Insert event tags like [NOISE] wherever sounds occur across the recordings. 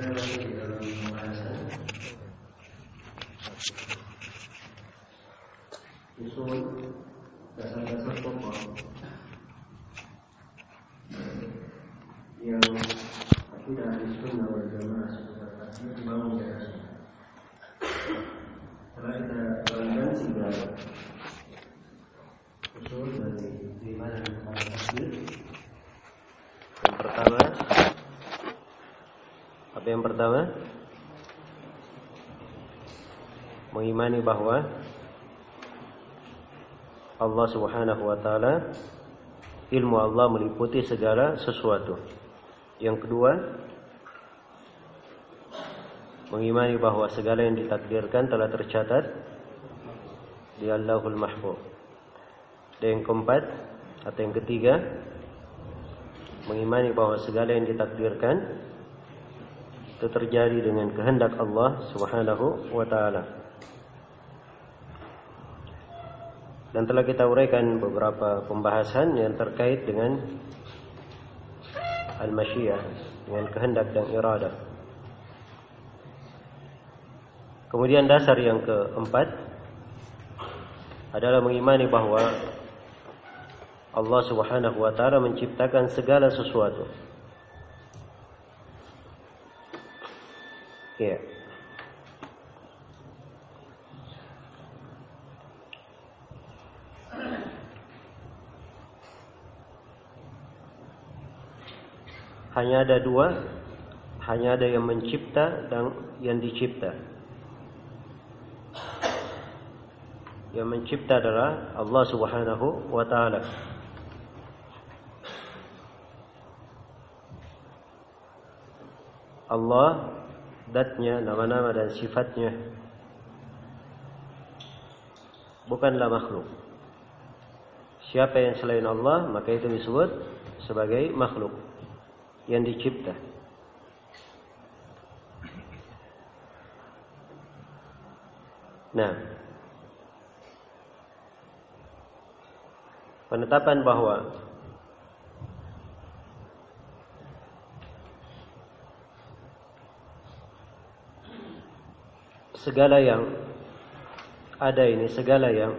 Saya masih di dalam pembahasan usul dasar-dasar pokok yang akidah ahli sunnah wal jamaah sebenarnya dibangun di atasnya. Setelah kita jalankan tiga usul dari keimanan kepada takdir. Yang pertama apa yang pertama? Mengimani bahwa Allah Subhanahu wa taala ilmu Allah meliputi segala sesuatu. Yang kedua, mengimani bahwa segala yang ditakdirkan telah tercatat di Allahul Mahfuz. Dan yang keempat atau yang ketiga, mengimani bahwa segala yang ditakdirkan itu terjadi dengan kehendak Allah Subhanahu wa taala. Dan telah kita uraikan beberapa pembahasan yang terkait dengan al-masyiah, dengan kehendak dan iradah. Kemudian dasar yang keempat adalah mengimani bahwa Allah Subhanahu wa taala menciptakan segala sesuatu. Ya. Hanya ada dua, hanya ada yang mencipta dan yang dicipta. Yang mencipta adalah Allah Subhanahu wa taala. Allah datnya, nama-nama dan sifatnya bukanlah makhluk. Siapa yang selain Allah, maka itu disebut sebagai makhluk yang dicipta. Nah, penetapan bahwa segala yang ada ini, segala yang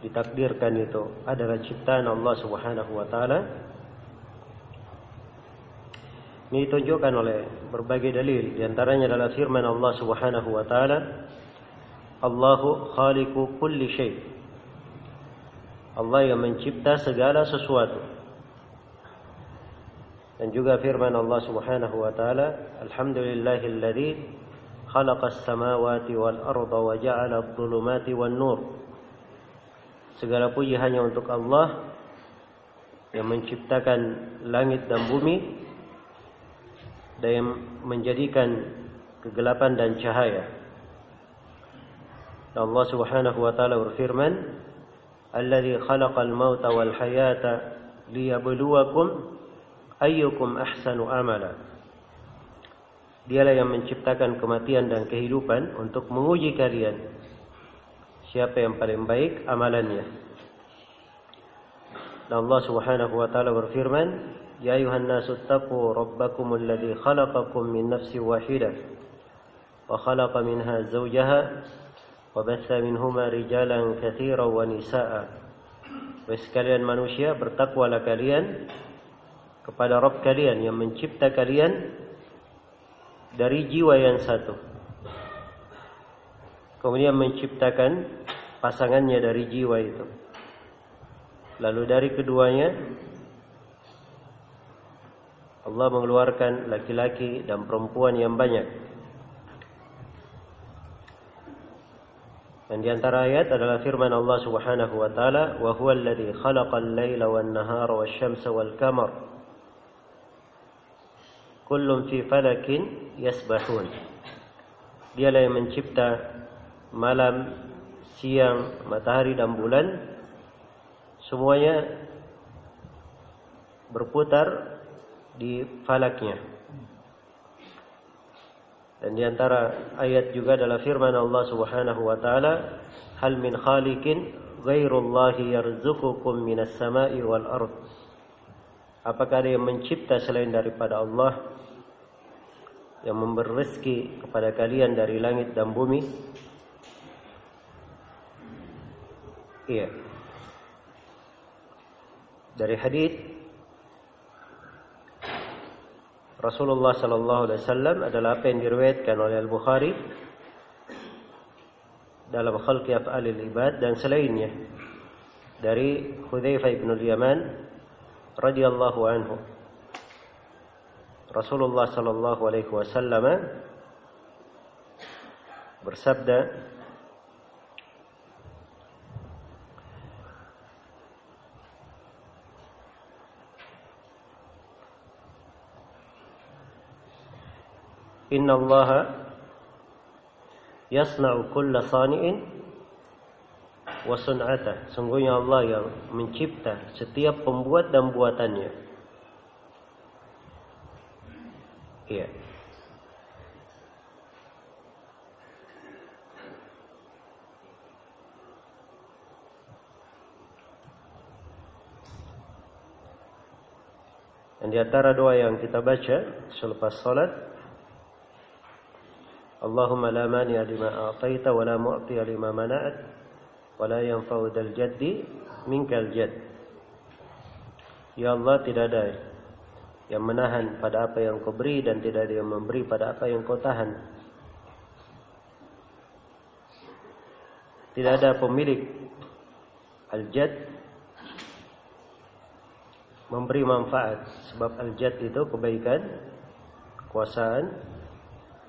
ditakdirkan itu adalah ciptaan Allah Subhanahu wa taala. Ini ditunjukkan oleh berbagai dalil di antaranya adalah firman Allah Subhanahu wa taala Allahu khaliqu kulli syai. Allah yang mencipta segala sesuatu. Dan juga firman Allah Subhanahu wa taala Alhamdulillahilladzi khalaqas samawati wal arda wa ja'ala adh-dhulumati wan nur. Segala puji hanya untuk Allah yang menciptakan langit dan bumi dan yang menjadikan kegelapan dan cahaya. Allah Subhanahu wa taala berfirman, "Alladzi khalaqal mauta wal hayata liyabluwakum ayyukum ahsanu amala." Dialah yang menciptakan kematian dan kehidupan untuk menguji kalian. Siapa yang paling baik amalannya. Dan Allah Subhanahu wa taala berfirman, "Ya ayuhan nasu taqu rabbakumul ladzi khalaqakum min nafsin wahidah wa khalaqa minha zawjaha wa batha minhuma rijalan katsiran wa nisaa'a." Wahai sekalian manusia, bertakwalah kepada Rabb kalian yang mencipta kalian dari jiwa yang satu. Kemudian menciptakan pasangannya dari jiwa itu. Lalu dari keduanya Allah mengeluarkan laki-laki dan perempuan yang banyak. Dan di antara ayat adalah firman Allah Subhanahu wa taala, "Wa ladzi khalaqal laila wan nahara wal qamar." Kullum fi falakin yasbahun. Dialah yang mencipta malam, siang, matahari dan bulan. Semuanya berputar di falaknya. Dan di antara ayat juga adalah firman Allah Subhanahu wa taala, "Hal min khaliqin ghairullahi yarzuqukum minas sama'i wal ard." Apakah ada yang mencipta selain daripada Allah yang memberi rezeki kepada kalian dari langit dan bumi iya dari hadis Rasulullah sallallahu alaihi wasallam adalah apa yang diriwayatkan oleh Al-Bukhari dalam khalqi af'alil ibad dan selainnya dari Hudzaifah bin Al-Yaman radhiyallahu anhu Rasulullah sallallahu alaihi wasallam bersabda Inna Allah yasna'u kulla sani'in wa sun'ata. Sungguhnya Allah yang mencipta setiap pembuat dan buatannya. Iya. Dan di antara doa yang kita baca selepas salat Mani'a lima a'taita wa la mu'tiya lima mana'at wa la yanfa'u dal jaddi minkal jadd. Ya Allah tidak ada yang menahan pada apa yang kau beri dan tidak ada yang memberi pada apa yang kau tahan. Tidak ada pemilik al-jad memberi manfaat sebab al-jad itu kebaikan, kekuasaan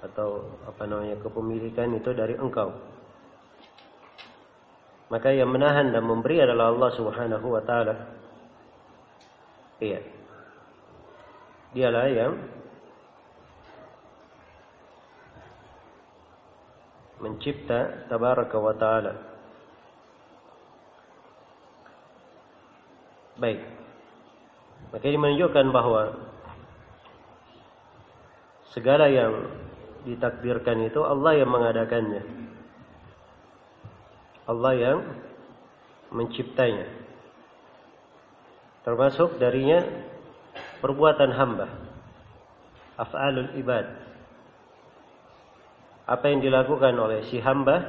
atau apa namanya kepemilikan itu dari engkau. Maka yang menahan dan memberi adalah Allah Subhanahu wa taala. Iya. Dialah yang mencipta tabaraka wa taala. Baik. Maka ini menunjukkan bahwa segala yang ditakdirkan itu Allah yang mengadakannya. Allah yang menciptanya. Termasuk darinya perbuatan hamba. Af'alul ibad. Apa yang dilakukan oleh si hamba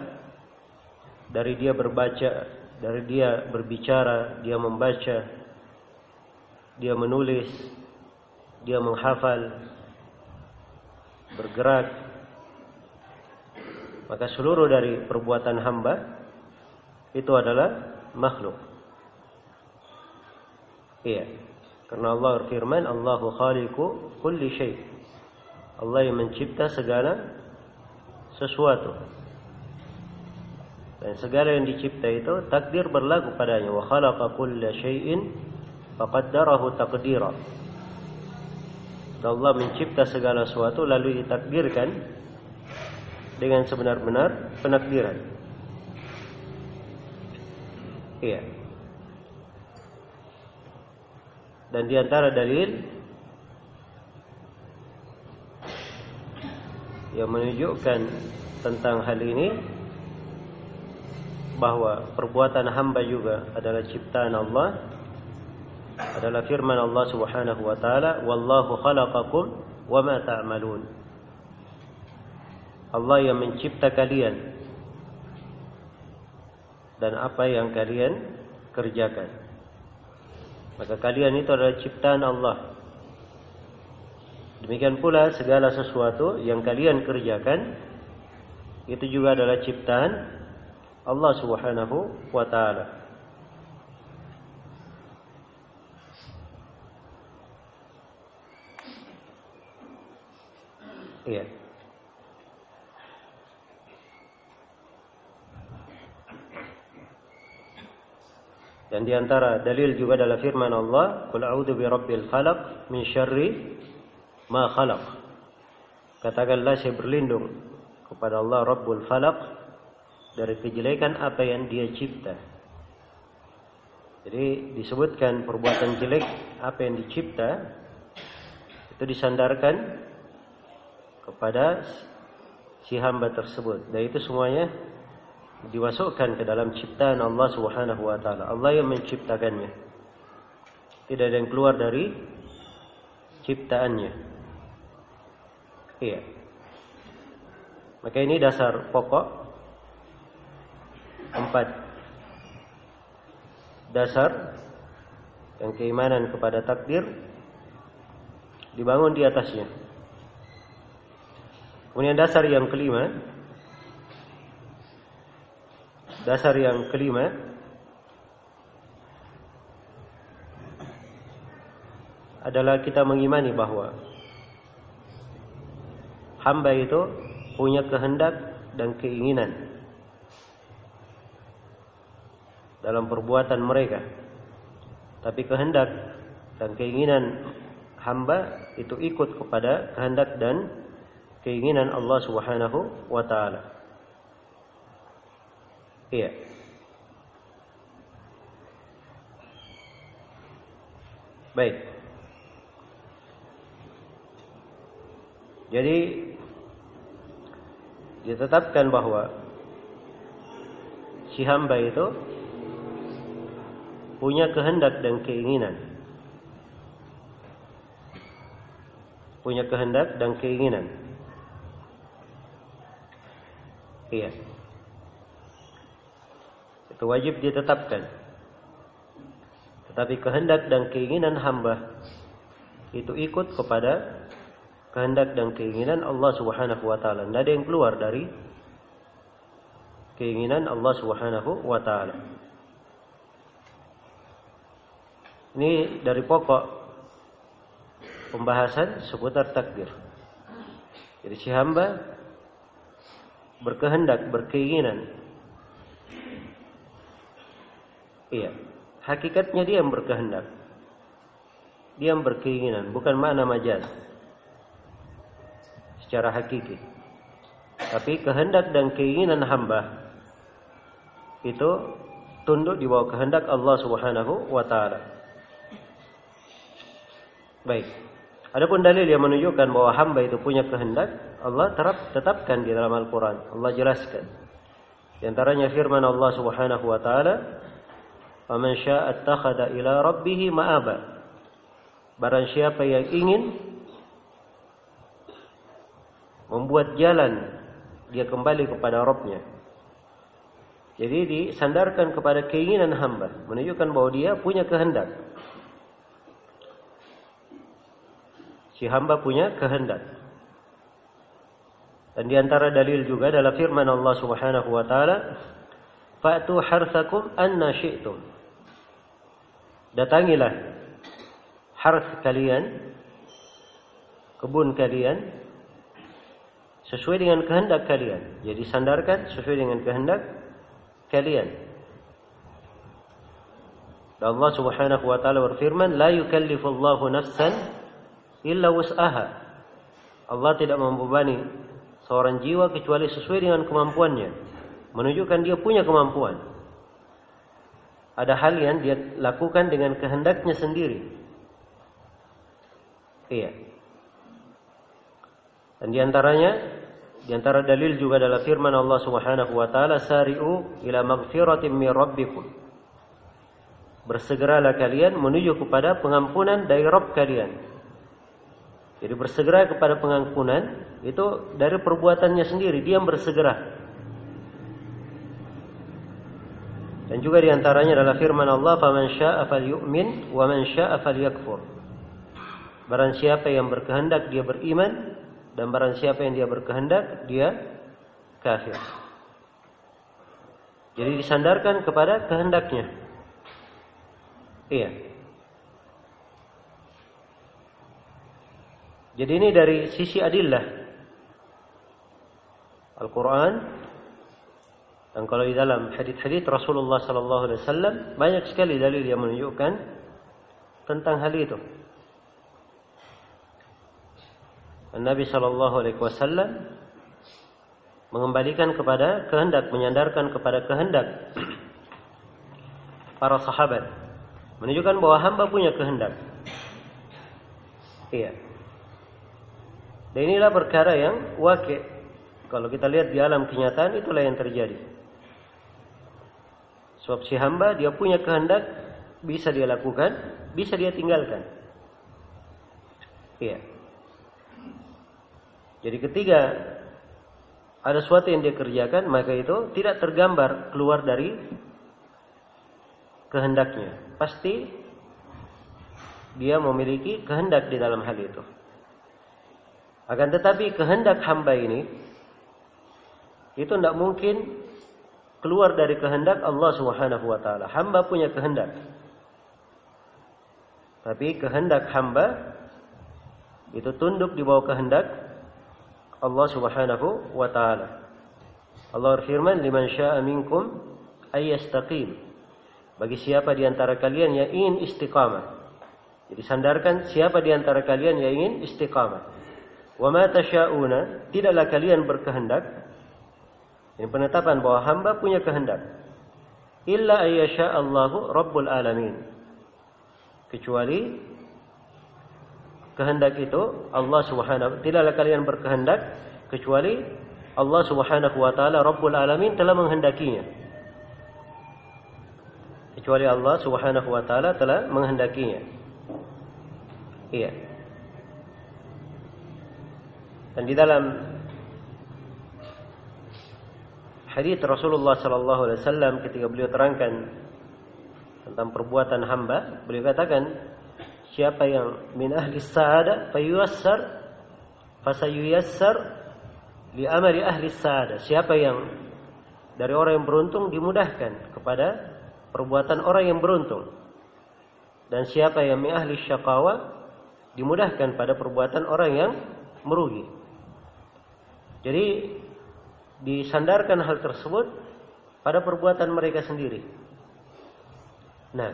dari dia berbaca, dari dia berbicara, dia membaca, dia menulis, dia menghafal, bergerak, maka seluruh dari perbuatan hamba itu adalah makhluk. Iya. Karena Allah berfirman, Allahu khaliqu kulli syai. Allah yang mencipta segala sesuatu. Dan segala yang dicipta itu takdir berlaku padanya. Wa khalaqa kulla syai'in faqaddarahu taqdira. Allah mencipta segala sesuatu lalu ditakdirkan dengan sebenar-benar penakdiran. Iya. Dan di antara dalil yang menunjukkan tentang hal ini bahwa perbuatan hamba juga adalah ciptaan Allah adalah firman Allah Subhanahu wa taala wallahu khalaqakum wama ta'malun Allah yang mencipta kalian dan apa yang kalian kerjakan. Maka kalian itu adalah ciptaan Allah. Demikian pula segala sesuatu yang kalian kerjakan itu juga adalah ciptaan Allah Subhanahu wa taala. Iya. Dan di antara dalil juga adalah firman Allah, "Qul a'udzu birabbil falaq min syarri ma khalaq." Katakanlah saya berlindung kepada Allah Rabbul Falaq dari kejelekan apa yang Dia cipta. Jadi disebutkan perbuatan jelek apa yang dicipta itu disandarkan kepada si hamba tersebut. Dan itu semuanya dimasukkan ke dalam ciptaan Allah Subhanahu wa taala. Allah yang menciptakannya. Tidak ada yang keluar dari ciptaannya. Iya. Maka ini dasar pokok empat dasar yang keimanan kepada takdir dibangun di atasnya. Kemudian dasar yang kelima dasar yang kelima adalah kita mengimani bahwa hamba itu punya kehendak dan keinginan dalam perbuatan mereka. Tapi kehendak dan keinginan hamba itu ikut kepada kehendak dan keinginan Allah Subhanahu wa taala. Iya. Baik. Jadi ditetapkan bahwa si hamba itu punya kehendak dan keinginan. Punya kehendak dan keinginan. Iya. Itu wajib ditetapkan. Tetapi kehendak dan keinginan hamba itu ikut kepada kehendak dan keinginan Allah Subhanahu wa taala. Tidak ada yang keluar dari keinginan Allah Subhanahu wa taala. Ini dari pokok pembahasan seputar takdir. Jadi si hamba berkehendak, berkeinginan. Iya, hakikatnya dia yang berkehendak. Dia yang berkeinginan, bukan makna majaz secara hakiki. Tapi kehendak dan keinginan hamba itu tunduk di bawah kehendak Allah Subhanahu wa taala. Baik. Adapun dalil yang menunjukkan bahwa hamba itu punya kehendak, Allah terap, tetapkan di dalam Al-Qur'an. Allah jelaskan. Di antaranya firman Allah Subhanahu wa taala, "Faman syaa'a attakhadha ila rabbih ma'aba." Barang siapa yang ingin membuat jalan dia kembali kepada Robnya. Jadi disandarkan kepada keinginan hamba, menunjukkan bahwa dia punya kehendak. Si hamba punya kehendak. Dan di antara dalil juga adalah firman Allah Subhanahu wa taala, "Fa'tu harthakum anna syi'tum." Datangilah harth kalian, kebun kalian sesuai dengan kehendak kalian. Jadi sandarkan sesuai dengan kehendak kalian. Dan Allah Subhanahu wa taala berfirman, "La yukallifullahu nafsan illa wus'aha." Allah tidak membebani seorang jiwa kecuali sesuai dengan kemampuannya. Menunjukkan dia punya kemampuan. Ada hal yang dia lakukan dengan kehendaknya sendiri. Iya. Dan di antaranya di antara dalil juga adalah firman Allah Subhanahu wa taala sari'u ila magfiratin min rabbikum. Bersegeralah kalian menuju kepada pengampunan dari Rabb kalian. Jadi bersegera kepada pengampunan itu dari perbuatannya sendiri, dia bersegera. Dan juga di antaranya adalah firman Allah, "Faman syaa'a falyu'min wa man syaa'a falyakfur." Barang siapa yang berkehendak dia beriman dan barang siapa yang dia berkehendak dia kafir. Jadi disandarkan kepada kehendaknya. Iya. Jadi ini dari sisi adillah Al-Quran dan kalau di dalam hadis-hadis Rasulullah Sallallahu Alaihi Wasallam banyak sekali dalil yang menunjukkan tentang hal itu. Nabi Shallallahu Alaihi Wasallam mengembalikan kepada kehendak, menyandarkan kepada kehendak [CLEARS THROAT] para sahabat, menunjukkan bahwa hamba punya kehendak. Iya. Dan inilah perkara yang wakil. Kalau kita lihat di alam kenyataan itulah yang terjadi. Sebab si hamba dia punya kehendak, bisa dia lakukan, bisa dia tinggalkan. Iya. Jadi ketika ada sesuatu yang dia kerjakan, maka itu tidak tergambar keluar dari kehendaknya. Pasti dia memiliki kehendak di dalam hal itu. Akan tetapi kehendak hamba ini itu tidak mungkin keluar dari kehendak Allah Subhanahu wa taala. Hamba punya kehendak. Tapi kehendak hamba itu tunduk di bawah kehendak Allah Subhanahu wa taala. Allah berfirman, "Liman syaa'a minkum ayyastaqim." Bagi siapa di antara kalian yang ingin istiqamah. Jadi sandarkan siapa di antara kalian yang ingin istiqamah. Wa ma tasyauna, tidaklah kalian berkehendak. Ini penetapan bahwa hamba punya kehendak. Illa ayyasha Allahu Rabbul Alamin. Kecuali kehendak itu Allah Subhanahu tidaklah kalian berkehendak kecuali Allah Subhanahu wa taala Rabbul Alamin telah menghendakinya. Kecuali Allah Subhanahu wa taala telah menghendakinya. Iya. Dan di dalam hadis Rasulullah sallallahu alaihi wasallam ketika beliau terangkan tentang perbuatan hamba, beliau katakan siapa yang min ahli sa'ada fayuyassar fasayuyassar li amali ahli sa'ada. Siapa yang dari orang yang beruntung dimudahkan kepada perbuatan orang yang beruntung. Dan siapa yang min ahli syaqawa dimudahkan pada perbuatan orang yang merugi. Jadi disandarkan hal tersebut pada perbuatan mereka sendiri nah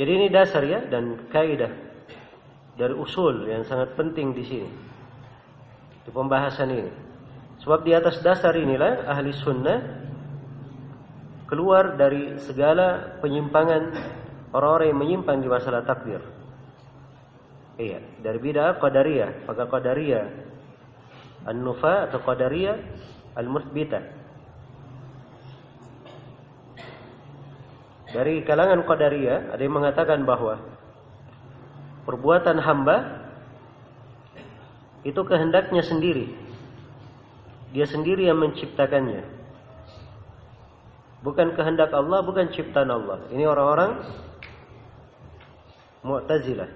jadi ini dasar ya dan kaidah dari usul yang sangat penting di sini. Di pembahasan ini. Sebab di atas dasar inilah ahli sunnah keluar dari segala penyimpangan orang-orang yang menyimpang di masalah takdir. Iya, dari bid'ah qadariyah, maka qadariyah an-nufa atau qadariyah al-muthbitah. Dari kalangan Qadariyah ada yang mengatakan bahwa perbuatan hamba itu kehendaknya sendiri. Dia sendiri yang menciptakannya. Bukan kehendak Allah, bukan ciptaan Allah. Ini orang-orang Mu'tazilah.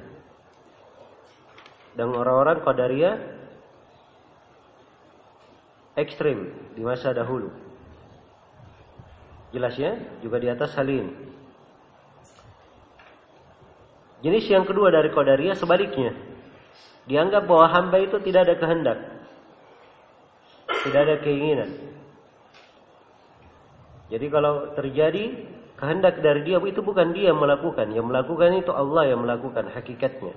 Dan orang-orang Qadariyah ekstrim di masa dahulu. Jelas ya? Juga di atas hal ini. Jenis yang kedua dari Qadariyah sebaliknya. Dianggap bahwa hamba itu tidak ada kehendak. Tidak ada keinginan. Jadi kalau terjadi kehendak dari dia itu bukan dia yang melakukan. Yang melakukan itu Allah yang melakukan hakikatnya.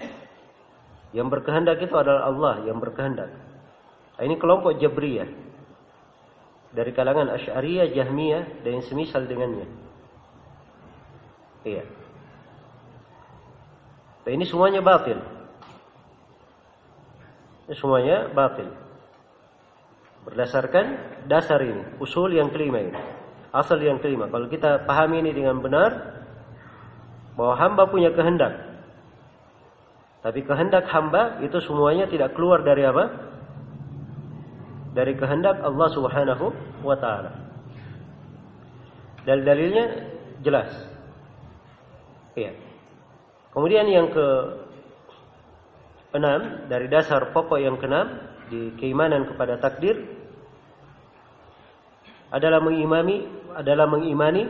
Yang berkehendak itu adalah Allah yang berkehendak. Nah, ini kelompok Jabriyah dari kalangan Asy'ariyah, Jahmiyah dan yang semisal dengannya. Iya. Dan ini semuanya batil. Ini semuanya batil. Berdasarkan dasar ini, usul yang kelima ini. Asal yang kelima. Kalau kita pahami ini dengan benar bahwa hamba punya kehendak. Tapi kehendak hamba itu semuanya tidak keluar dari apa? Dari kehendak Allah Subhanahu wa taala. Dalil-dalilnya jelas. Iya. Kemudian yang ke enam dari dasar pokok yang keenam di keimanan kepada takdir adalah mengimani adalah mengimani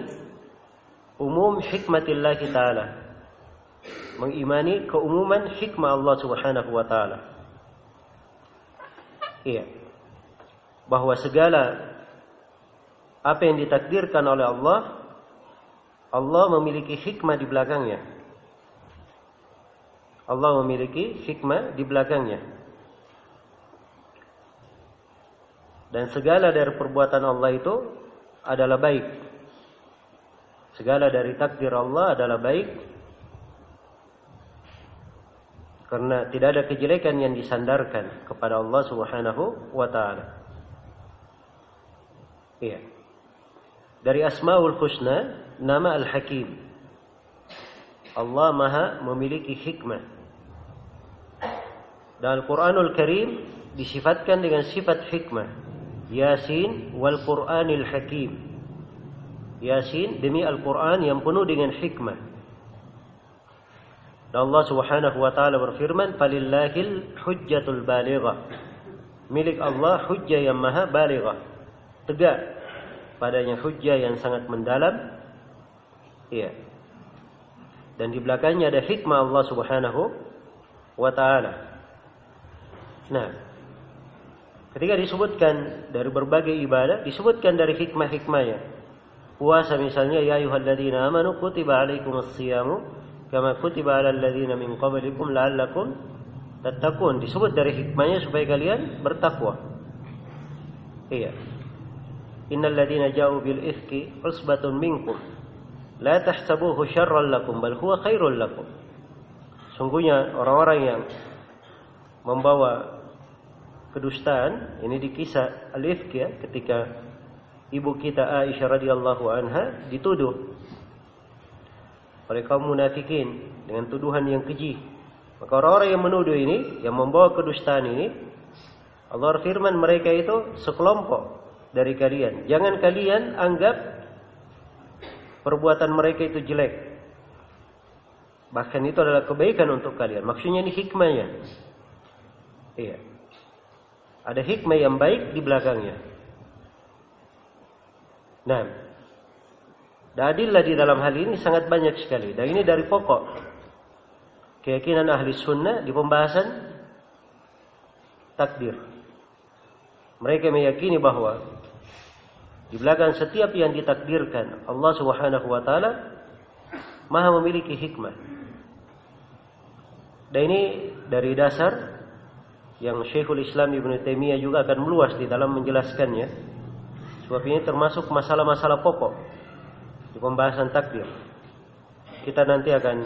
umum hikmatillah taala. Mengimani keumuman hikmah Allah Subhanahu wa taala. Iya bahwa segala apa yang ditakdirkan oleh Allah Allah memiliki hikmah di belakangnya. Allah memiliki hikmah di belakangnya. Dan segala dari perbuatan Allah itu adalah baik. Segala dari takdir Allah adalah baik. Karena tidak ada kejelekan yang disandarkan kepada Allah Subhanahu wa taala. Iya. Dari Asmaul Husna, nama Al-Hakim. Allah Maha memiliki hikmah. Dan Al-Quranul Karim disifatkan dengan sifat hikmah. Yasin wal Qur'anil Hakim. Yasin demi Al-Qur'an yang penuh dengan hikmah. Dan Allah Subhanahu wa taala berfirman, "Falillahil hujjatul balighah." Milik Allah hujjah yang maha balighah. Tegak padanya hujjah yang sangat mendalam. Iya. Dan di belakangnya ada hikmah Allah Subhanahu wa taala. Nah, ketika disebutkan dari berbagai ibadah, disebutkan dari hikmah-hikmahnya. Puasa misalnya ya ayyuhalladzina amanu kutiba alaikumus siyamu kama kutiba alal ladzina min qablikum la'allakum tattaqun. Disebut dari hikmahnya supaya kalian bertakwa. Iya. Innal ladzina ja'u bil ifki usbatun minkum La tahsabuhu syarran lakum bal huwa khairul lakum. Sungguhnya orang-orang yang membawa kedustaan ini di kisah Al-Ifk ya ketika ibu kita Aisyah radhiyallahu anha dituduh oleh kaum munafikin dengan tuduhan yang keji. Maka orang-orang yang menuduh ini yang membawa kedustaan ini Allah firman mereka itu sekelompok dari kalian. Jangan kalian anggap perbuatan mereka itu jelek. Bahkan itu adalah kebaikan untuk kalian. Maksudnya ini hikmahnya. Iya. Ada hikmah yang baik di belakangnya. Nah, dalillah di dalam hal ini sangat banyak sekali. Dan ini dari pokok keyakinan ahli sunnah di pembahasan takdir. Mereka meyakini bahwa di belakang setiap yang ditakdirkan Allah Subhanahu wa taala Maha memiliki hikmah. Dan ini dari dasar yang Syekhul Islam Ibn Taimiyah juga akan meluas di dalam menjelaskannya. Sebab ini termasuk masalah-masalah pokok di pembahasan takdir. Kita nanti akan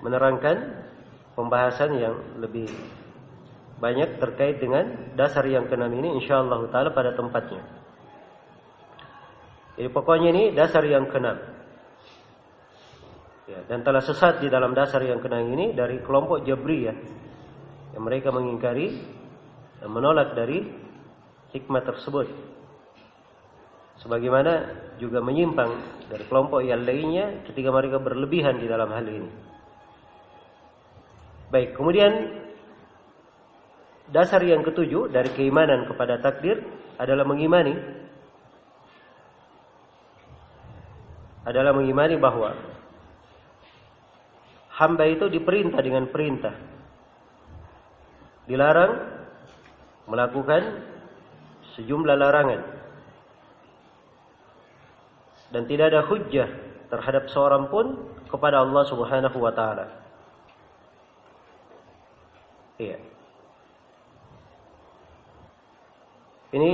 menerangkan pembahasan yang lebih banyak terkait dengan dasar yang keenam ini insyaallah taala pada tempatnya. Jadi pokoknya ini dasar yang keenam. Ya, dan telah sesat di dalam dasar yang keenam ini dari kelompok Jabriyah yang mereka mengingkari dan menolak dari hikmah tersebut. Sebagaimana juga menyimpang dari kelompok yang lainnya ketika mereka berlebihan di dalam hal ini. Baik, kemudian dasar yang ketujuh dari keimanan kepada takdir adalah mengimani adalah mengimani bahwa hamba itu diperintah dengan perintah. Dilarang melakukan sejumlah larangan. Dan tidak ada hujjah terhadap seorang pun kepada Allah Subhanahu wa taala. Iya. Ini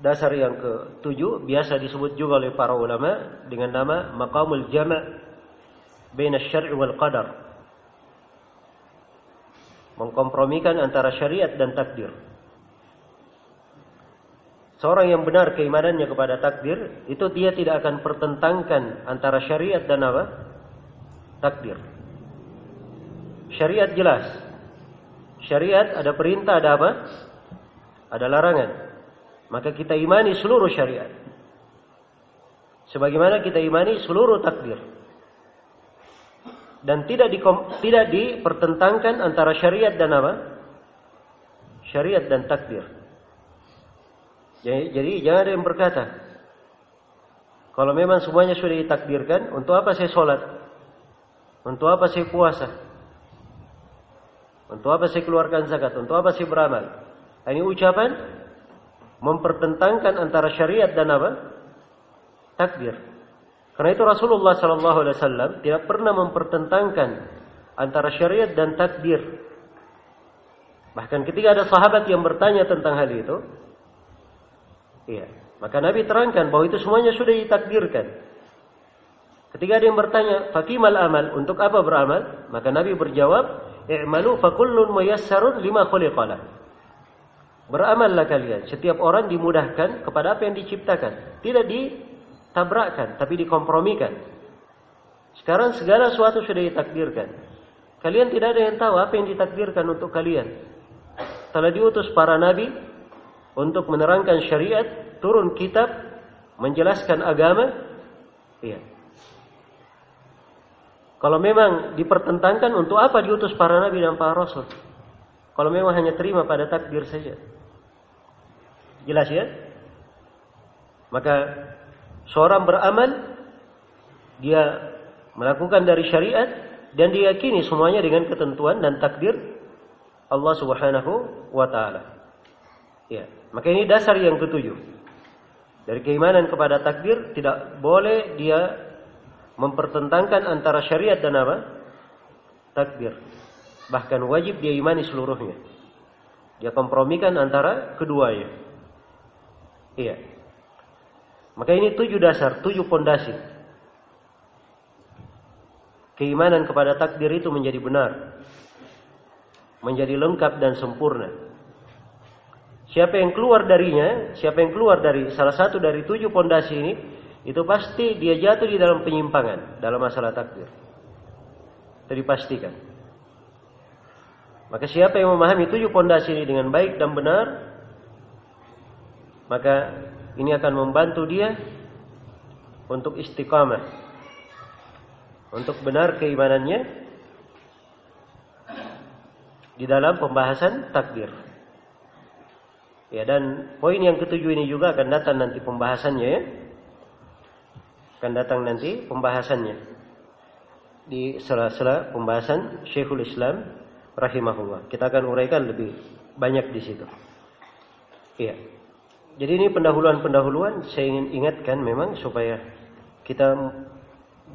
Dasar yang ketujuh biasa disebut juga oleh para ulama dengan nama maqamul jama' baina syar'i wal qadar. Mengkompromikan antara syariat dan takdir. Seorang yang benar keimanannya kepada takdir, itu dia tidak akan pertentangkan antara syariat dan apa? Takdir. Syariat jelas. Syariat ada perintah, ada apa? Ada larangan maka kita imani seluruh syariat. Sebagaimana kita imani seluruh takdir. Dan tidak di, tidak dipertentangkan antara syariat dan apa? Syariat dan takdir. Jadi, jadi jangan ada yang berkata, kalau memang semuanya sudah ditakdirkan, untuk apa saya sholat? Untuk apa saya puasa? Untuk apa saya keluarkan zakat? Untuk apa saya beramal? Ini ucapan mempertentangkan antara syariat dan apa? Takdir. Karena itu Rasulullah Sallallahu Alaihi Wasallam tidak pernah mempertentangkan antara syariat dan takdir. Bahkan ketika ada sahabat yang bertanya tentang hal itu, iya, maka Nabi terangkan bahwa itu semuanya sudah ditakdirkan. Ketika ada yang bertanya, "Fakimal amal?" Untuk apa beramal? Maka Nabi berjawab, "I'malu fakullun muyassarun lima khuliqalah." Beramallah kalian. Setiap orang dimudahkan kepada apa yang diciptakan. Tidak ditabrakkan, tapi dikompromikan. Sekarang segala sesuatu sudah ditakdirkan. Kalian tidak ada yang tahu apa yang ditakdirkan untuk kalian. Telah diutus para nabi untuk menerangkan syariat, turun kitab, menjelaskan agama. Iya. Kalau memang dipertentangkan untuk apa diutus para nabi dan para rasul? Kalau memang hanya terima pada takdir saja. Jelas ya? Maka seorang beramal dia melakukan dari syariat dan diyakini semuanya dengan ketentuan dan takdir Allah Subhanahu wa taala. Ya, maka ini dasar yang ketujuh. Dari keimanan kepada takdir tidak boleh dia mempertentangkan antara syariat dan apa? Takdir. Bahkan wajib dia imani seluruhnya. Dia kompromikan antara keduanya. Iya. Maka ini tujuh dasar, tujuh pondasi. Keimanan kepada takdir itu menjadi benar. Menjadi lengkap dan sempurna. Siapa yang keluar darinya, siapa yang keluar dari salah satu dari tujuh pondasi ini, itu pasti dia jatuh di dalam penyimpangan dalam masalah takdir. Itu dipastikan. Maka siapa yang memahami tujuh pondasi ini dengan baik dan benar, maka ini akan membantu dia untuk istiqamah, untuk benar keimanannya di dalam pembahasan takdir. Ya dan poin yang ketujuh ini juga akan datang nanti pembahasannya ya. Akan datang nanti pembahasannya di sela-sela pembahasan Syekhul Islam rahimahullah. Kita akan uraikan lebih banyak di situ. Iya. Jadi ini pendahuluan-pendahuluan saya ingin ingatkan memang supaya kita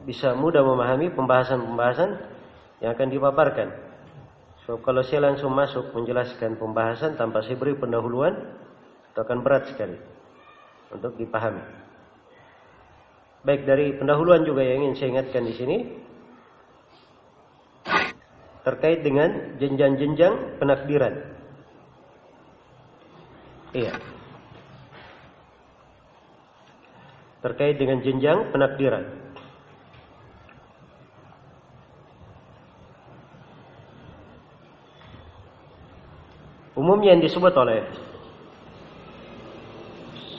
bisa mudah memahami pembahasan-pembahasan yang akan dipaparkan. So, kalau saya langsung masuk menjelaskan pembahasan tanpa saya beri pendahuluan, itu akan berat sekali untuk dipahami. Baik dari pendahuluan juga yang ingin saya ingatkan di sini terkait dengan jenjang-jenjang penakdiran. Iya. Terkait dengan jenjang penakdiran. Umumnya yang disebut oleh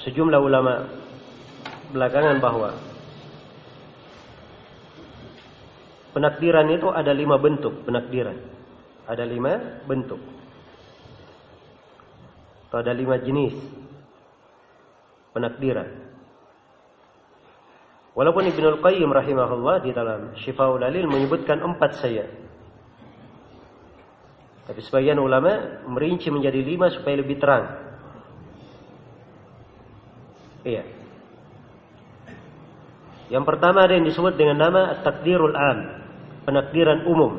sejumlah ulama belakangan bahwa penakdiran itu ada lima bentuk penakdiran. Ada lima bentuk. Atau ada lima jenis penakdiran. Walaupun Ibnul Qayyim rahimahullah di dalam Syifaul Alil menyebutkan empat saja. Tapi sebagian ulama merinci menjadi lima supaya lebih terang. Iya. Yang pertama ada yang disebut dengan nama takdirul am, penakdiran umum.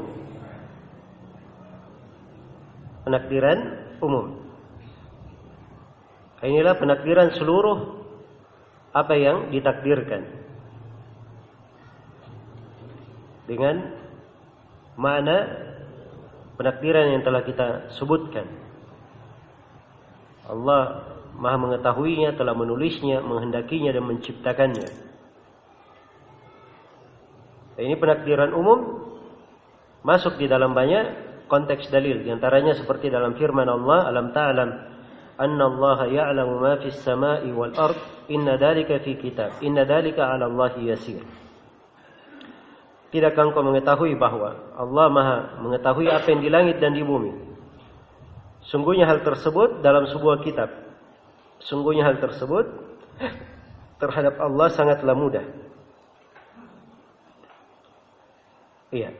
Penakdiran umum. Inilah penakdiran seluruh apa yang ditakdirkan. Dengan mana penakdiran yang telah kita sebutkan. Allah Maha mengetahuinya, telah menulisnya, menghendakinya dan menciptakannya. Ini penakdiran umum masuk di dalam banyak konteks dalil. Di antaranya seperti dalam firman Allah, "Alam ta'lam anna Allah ya'lamu ma fis sama'i wal ard, inna dalika fi kitab, inna dalika 'ala Allah yasir." Tidakkah engkau mengetahui bahwa Allah Maha mengetahui apa yang di langit dan di bumi? Sungguhnya hal tersebut dalam sebuah kitab. Sungguhnya hal tersebut terhadap Allah sangatlah mudah. Iya.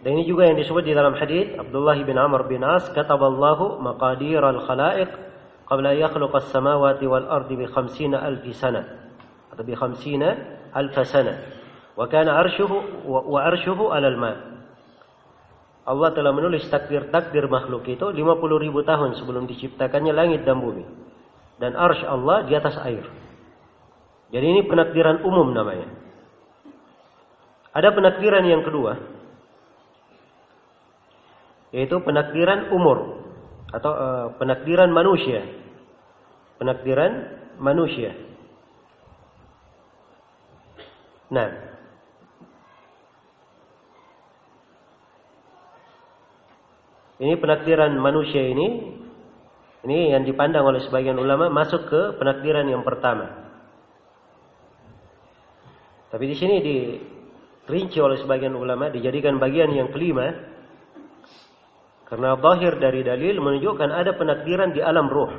Dan ini juga yang disebut di dalam hadis Abdullah bin Amr bin As, "Kataballahu maqadir al-khalaiq qabla yakhluqa as-samawati wal ardi bi 50 alf sana." Atau bi 50 ألف سنة وكان عرشه وعرشه على الماء Allah telah menulis takdir-takdir makhluk itu 50 ribu tahun sebelum diciptakannya langit dan bumi. Dan arsh Allah di atas air. Jadi ini penakdiran umum namanya. Ada penakdiran yang kedua. Yaitu penakdiran umur. Atau uh, penakdiran manusia. Penakdiran manusia. Nah, Ini penakdiran manusia ini ini yang dipandang oleh sebagian ulama masuk ke penakdiran yang pertama. Tapi di sini dirinci oleh sebagian ulama dijadikan bagian yang kelima karena zahir dari dalil menunjukkan ada penakdiran di alam ruh.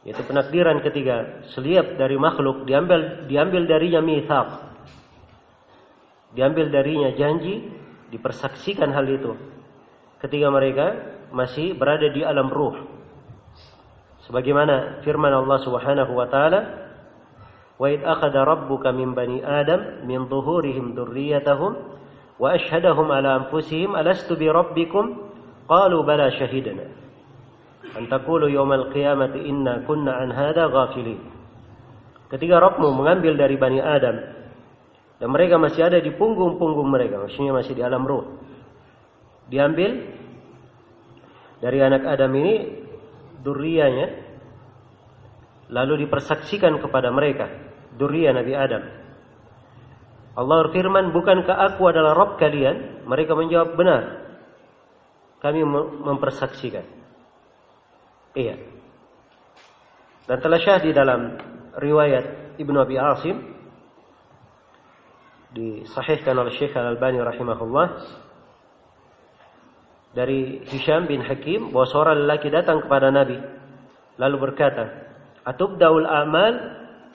Yaitu penakdiran ketiga, seliap dari makhluk diambil diambil darinya mithaq. Diambil darinya janji, dipersaksikan hal itu. Ketika mereka masih berada di alam ruh. Sebagaimana firman Allah Subhanahu wa taala, "Wa id akhadha rabbuka min bani Adam min dhuhurihim dzurriyyatahum wa ashhadahum ala anfusihim alastu bi rabbikum?" Qalu bala shahidna. An taqulu yawmal qiyamati inna kunna an hadha ghafilin. Ketika Rabbmu mengambil dari Bani Adam dan mereka masih ada di punggung-punggung mereka, maksudnya masih di alam ruh. Diambil dari anak Adam ini durianya lalu dipersaksikan kepada mereka duriya Nabi Adam Allah berfirman bukankah aku adalah Rob kalian mereka menjawab benar kami mempersaksikan iya dan telah syah di dalam riwayat Ibnu Abi Asim disahihkan oleh Syekh Al-Albani rahimahullah dari Hisham bin Hakim bahwa seorang lelaki datang kepada Nabi lalu berkata, "Atubdaul amal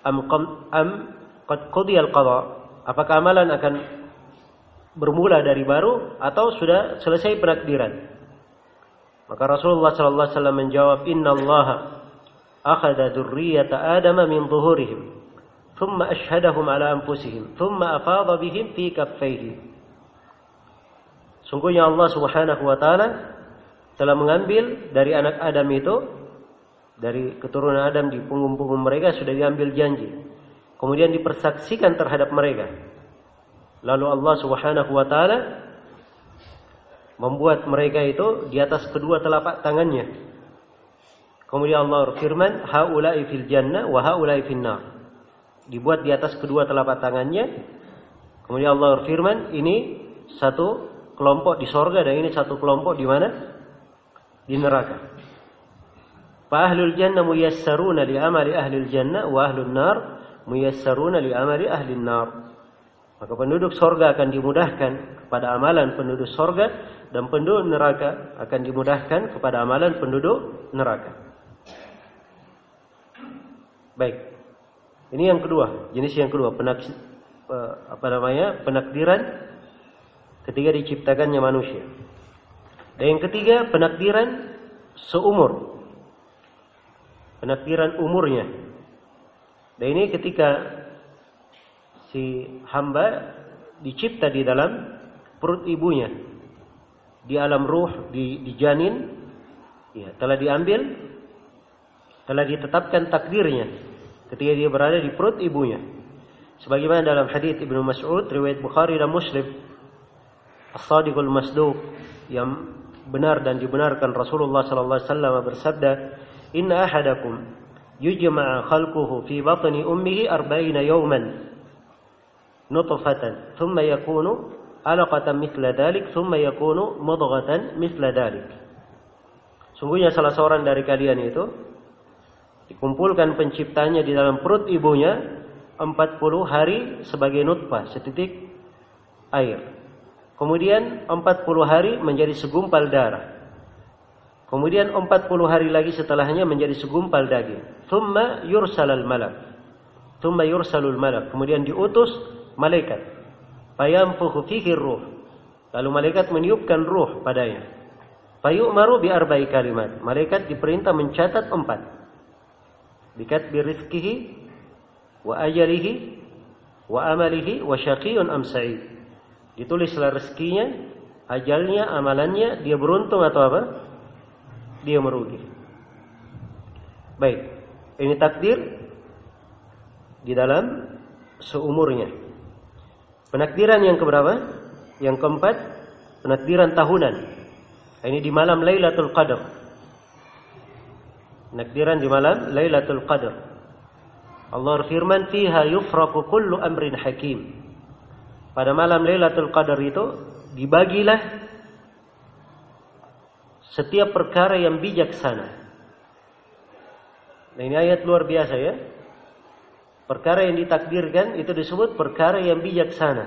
am qam am qad qudiyal qada?" Apakah amalan akan bermula dari baru atau sudah selesai penakdiran? Maka Rasulullah sallallahu alaihi wasallam menjawab, "Inna Allah akhadha Adam min dhuhurihim, thumma ashhadahum ala anfusihim, thumma afadha bihim fi kaffayhi." Sungguhnya Allah Subhanahu wa taala telah mengambil dari anak Adam itu dari keturunan Adam di punggung-punggung mereka sudah diambil janji. Kemudian dipersaksikan terhadap mereka. Lalu Allah Subhanahu wa taala membuat mereka itu di atas kedua telapak tangannya. Kemudian Allah berfirman, "Haula'i fil jannah wa haula'i fin nar." Dibuat di atas kedua telapak tangannya. Kemudian Allah berfirman, "Ini satu kelompok di sorga dan ini satu kelompok di mana? Di neraka. Fa ahlul jannah muyassaruna li amali ahlil jannah wa ahlun nar muyassaruna li amali ahlin nar. Maka penduduk sorga akan dimudahkan kepada amalan penduduk sorga dan penduduk neraka akan dimudahkan kepada amalan penduduk neraka. Baik. Ini yang kedua, jenis yang kedua, penak, apa namanya? penakdiran ketika diciptakannya manusia. Dan yang ketiga, penakdiran seumur. Penakdiran umurnya. Dan ini ketika si hamba dicipta di dalam perut ibunya. Di alam ruh, di, di janin, ya, telah diambil, telah ditetapkan takdirnya ketika dia berada di perut ibunya. Sebagaimana dalam hadis Ibnu Mas'ud riwayat Bukhari dan Muslim as-sadiqul masduq yang benar dan dibenarkan Rasulullah sallallahu alaihi wasallam bersabda, "Inna ahadakum yujma'a khalquhu fi batni ummihi arba'ina yawman nutfatan, thumma yakunu alaqatan mithla dhalik, thumma yakunu mudghatan mithla dhalik." Sungguhnya salah seorang dari kalian itu dikumpulkan penciptanya di dalam perut ibunya 40 hari sebagai nutfah, setitik air. Kemudian 40 hari menjadi segumpal darah. Kemudian 40 hari lagi setelahnya menjadi segumpal daging. Thumma yursalal malak. Thumma yursalul malak. Kemudian diutus malaikat. Fayamfuhu fihi ruh. Lalu malaikat meniupkan ruh padanya. Fayu'maru bi arba'i kalimat. Malaikat diperintah mencatat empat. Bikat birizkihi wa ajalihi wa amalihi wa syaqiyun am sa'id. Ditulislah rezekinya, ajalnya, amalannya, dia beruntung atau apa? Dia merugi. Baik, ini takdir di dalam seumurnya. Penakdiran yang keberapa? Yang keempat, penakdiran tahunan. Ini di malam Lailatul Qadar. Penakdiran di malam Lailatul Qadar. Allah firman, "Fiha yufraqu kullu amrin hakim." pada malam Lailatul Qadar itu dibagilah setiap perkara yang bijaksana. Nah ini ayat luar biasa ya. Perkara yang ditakdirkan itu disebut perkara yang bijaksana.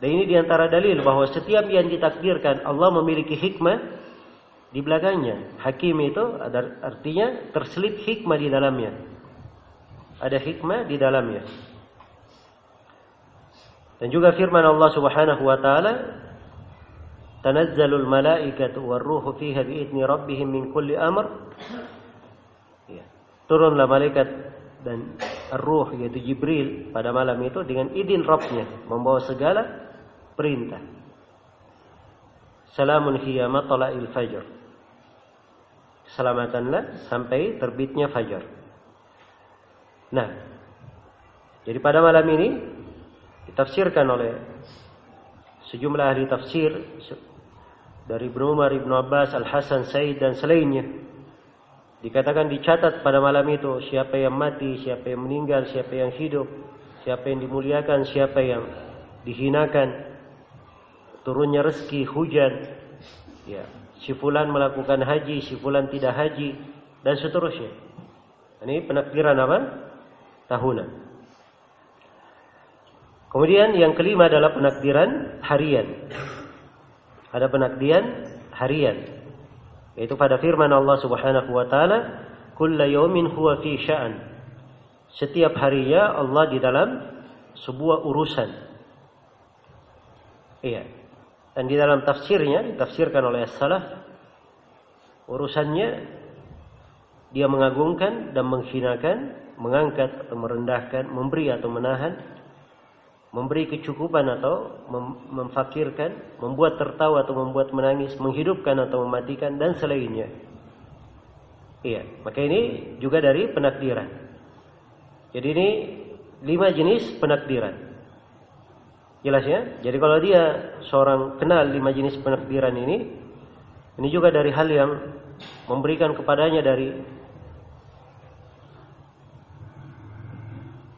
Dan ini di antara dalil bahwa setiap yang ditakdirkan Allah memiliki hikmah di belakangnya. Hakim itu artinya terselip hikmah di dalamnya. Ada hikmah di dalamnya. Dan juga firman Allah Subhanahu wa taala tanazzalul malaikatu warruhu fiha biidni rabbihim min kulli amr ya. turunlah malaikat dan ruh yaitu Jibril pada malam itu dengan izin Rabbnya membawa segala perintah. Salamun hiya matla'il fajr. Selamatanlah sampai terbitnya fajar nah jadi pada malam ini ditafsirkan oleh sejumlah ahli tafsir dari Ibnu Umar, Ibnu Abbas, Al Hasan, Said dan selainnya. Dikatakan dicatat pada malam itu siapa yang mati, siapa yang meninggal, siapa yang hidup, siapa yang dimuliakan, siapa yang dihinakan. Turunnya rezeki, hujan. Ya, si fulan melakukan haji, si fulan tidak haji dan seterusnya. Ini penakdiran apa? Tahunan. Kemudian yang kelima adalah penakdiran harian. Ada penakdiran harian. Yaitu pada firman Allah Subhanahu wa taala, "Kullu yawmin huwa fi sya'an." Setiap harinya Allah di dalam sebuah urusan. Iya. Dan di dalam tafsirnya ditafsirkan oleh as-salaf urusannya dia mengagungkan dan menghinakan, mengangkat atau merendahkan, memberi atau menahan, memberi kecukupan atau mem memfakirkan, membuat tertawa atau membuat menangis, menghidupkan atau mematikan dan selainnya. Iya, maka ini juga dari penakdiran. Jadi ini lima jenis penakdiran. Jelas ya? Jadi kalau dia seorang kenal lima jenis penakdiran ini, ini juga dari hal yang memberikan kepadanya dari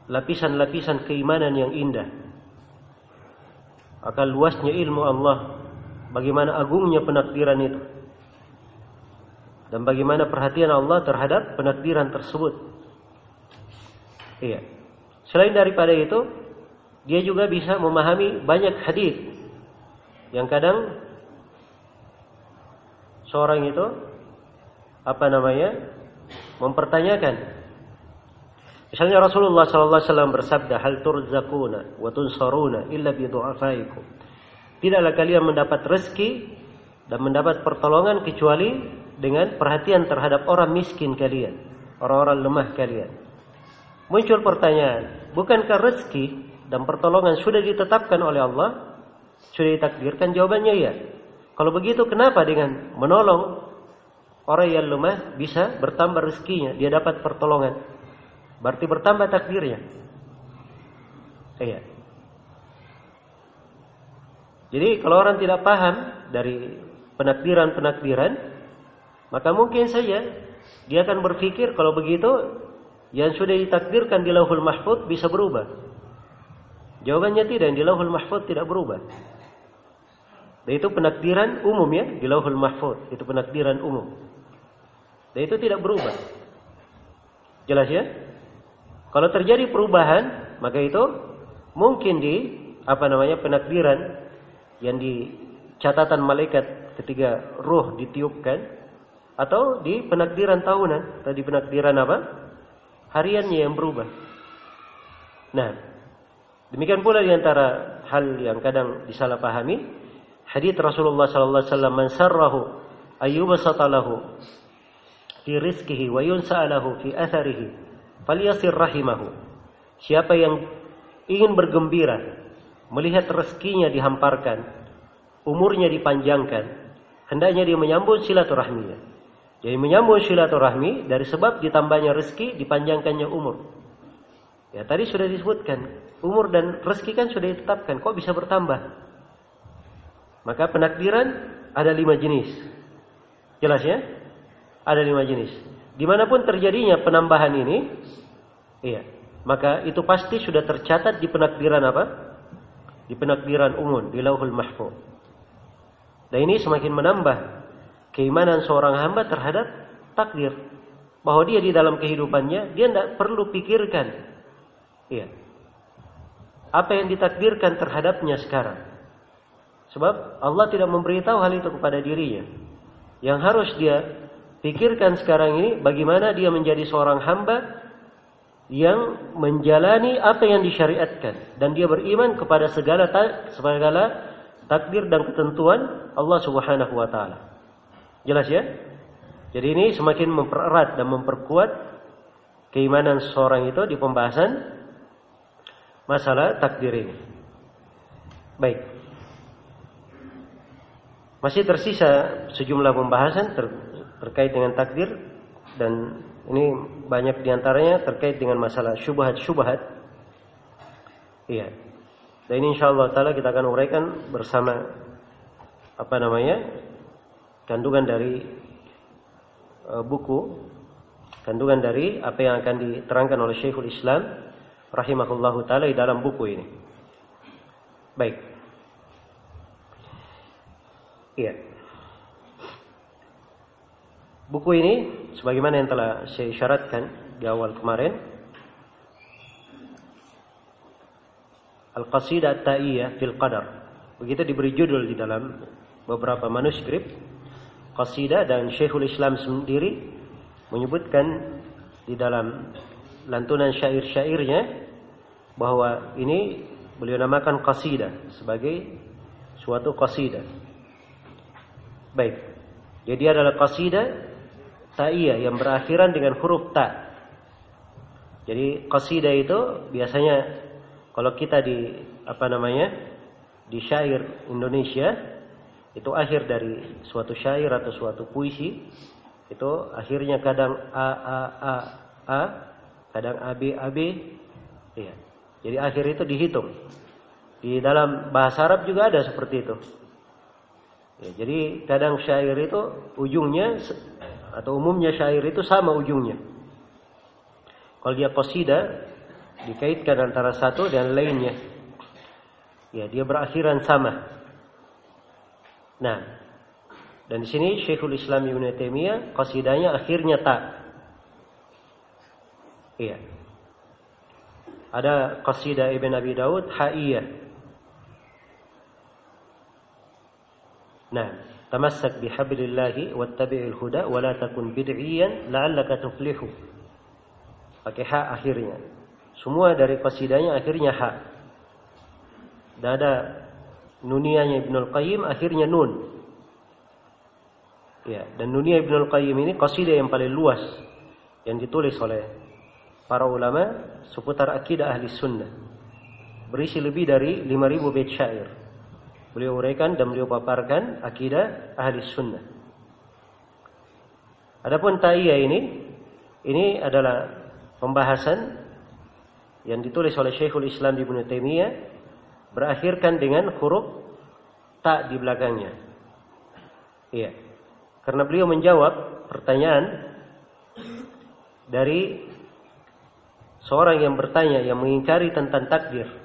lapisan-lapisan keimanan yang indah akan luasnya ilmu Allah, bagaimana agungnya penakdiran itu. Dan bagaimana perhatian Allah terhadap penakdiran tersebut. Iya. Selain daripada itu, dia juga bisa memahami banyak hadis yang kadang seorang itu apa namanya mempertanyakan Misalnya Rasulullah SAW bersabda, "Hal turzakuna wa tunsaruna illa bi du'afaikum." Tidaklah kalian mendapat rezeki dan mendapat pertolongan kecuali dengan perhatian terhadap orang miskin kalian, orang-orang lemah kalian. Muncul pertanyaan, bukankah rezeki dan pertolongan sudah ditetapkan oleh Allah? Sudah ditakdirkan? Jawabannya ya. Kalau begitu kenapa dengan menolong orang yang lemah bisa bertambah rezekinya, dia dapat pertolongan? Berarti bertambah takdirnya. Iya. Jadi kalau orang tidak paham dari penakdiran-penakdiran, maka mungkin saja dia akan berpikir kalau begitu yang sudah ditakdirkan di Lauhul Mahfud bisa berubah. Jawabannya tidak, di Lauhul Mahfud tidak berubah. Dan itu penakdiran umum ya, di Lauhul Mahfud, itu penakdiran umum. Dan itu tidak berubah. Jelas ya? Kalau terjadi perubahan, maka itu mungkin di apa namanya penakdiran yang di catatan malaikat ketika ruh ditiupkan atau di penakdiran tahunan atau di penakdiran apa? hariannya yang berubah. Nah, demikian pula di antara hal yang kadang disalahpahami hadis Rasulullah sallallahu alaihi wasallam man sarrahu ayyubsatalahu fi rizqihi wa yunsa'alahu fi atharihi Falyasir rahimahu. Siapa yang ingin bergembira melihat rezekinya dihamparkan, umurnya dipanjangkan, hendaknya dia menyambut silaturahminya. Jadi menyambut silaturahmi dari sebab ditambahnya rezeki, dipanjangkannya umur. Ya tadi sudah disebutkan, umur dan rezeki kan sudah ditetapkan, kok bisa bertambah? Maka penakdiran ada lima jenis. Jelas ya? Ada lima jenis. Di mana pun terjadinya penambahan ini, iya, maka itu pasti sudah tercatat di penakdiran apa? Di penakdiran umum, di lauhul mahfuz. Dan ini semakin menambah keimanan seorang hamba terhadap takdir. Bahwa dia di dalam kehidupannya dia tidak perlu pikirkan. Iya. Apa yang ditakdirkan terhadapnya sekarang. Sebab Allah tidak memberitahu hal itu kepada dirinya. Yang harus dia pikirkan sekarang ini bagaimana dia menjadi seorang hamba yang menjalani apa yang disyariatkan dan dia beriman kepada segala segala takdir dan ketentuan Allah Subhanahu wa taala. Jelas ya? Jadi ini semakin mempererat dan memperkuat keimanan seorang itu di pembahasan masalah takdir ini. Baik. Masih tersisa sejumlah pembahasan ter terkait dengan takdir dan ini banyak di antaranya terkait dengan masalah syubhat-syubhat. Iya. Dan ini insya Allah taala kita akan uraikan bersama apa namanya kandungan dari uh, buku kandungan dari apa yang akan diterangkan oleh Syekhul Islam rahimahullahu taala di dalam buku ini. Baik. Iya. Buku ini sebagaimana yang telah saya syaratkan di awal kemarin Al-Qasidah Ta'iyah fil Qadar. Begitu diberi judul di dalam beberapa manuskrip qasidah dan Syekhul Islam sendiri menyebutkan di dalam lantunan syair-syairnya bahwa ini beliau namakan qasidah sebagai suatu qasidah. Baik. Jadi adalah qasidah ta'iyah yang berakhiran dengan huruf ta. Jadi qasidah itu biasanya kalau kita di apa namanya? di syair Indonesia itu akhir dari suatu syair atau suatu puisi itu akhirnya kadang a a a a kadang a b a b ya. Jadi akhir itu dihitung. Di dalam bahasa Arab juga ada seperti itu. Ya, jadi kadang syair itu ujungnya atau umumnya syair itu sama ujungnya. Kalau dia qasida dikaitkan antara satu dan lainnya. Ya, dia berakhiran sama. Nah, dan di sini Syekhul Islam Ibnu Taimiyah qasidanya akhirnya tak. Iya. Ada qasidah Ibn Abi Daud haiyah. Nah, tamassak bihablillahi wattabi'il huda wa la takun bid'iyan la'allaka tuflihu. Pakai ha akhirnya. Semua dari qasidahnya akhirnya ha. Dan nunianya Ibnu Al-Qayyim akhirnya nun. Ya, dan nunia Ibnu Al-Qayyim ini qasidah yang paling luas yang ditulis oleh para ulama seputar akidah ahli sunnah. Berisi lebih dari 5000 bait syair. Beliau uraikan dan beliau paparkan akidah ahli sunnah. Adapun ta'iyah ini, ini adalah pembahasan yang ditulis oleh Syekhul Islam Ibnu Taimiyah berakhirkan dengan huruf ta di belakangnya. Iya. Karena beliau menjawab pertanyaan dari seorang yang bertanya yang mengingkari tentang takdir.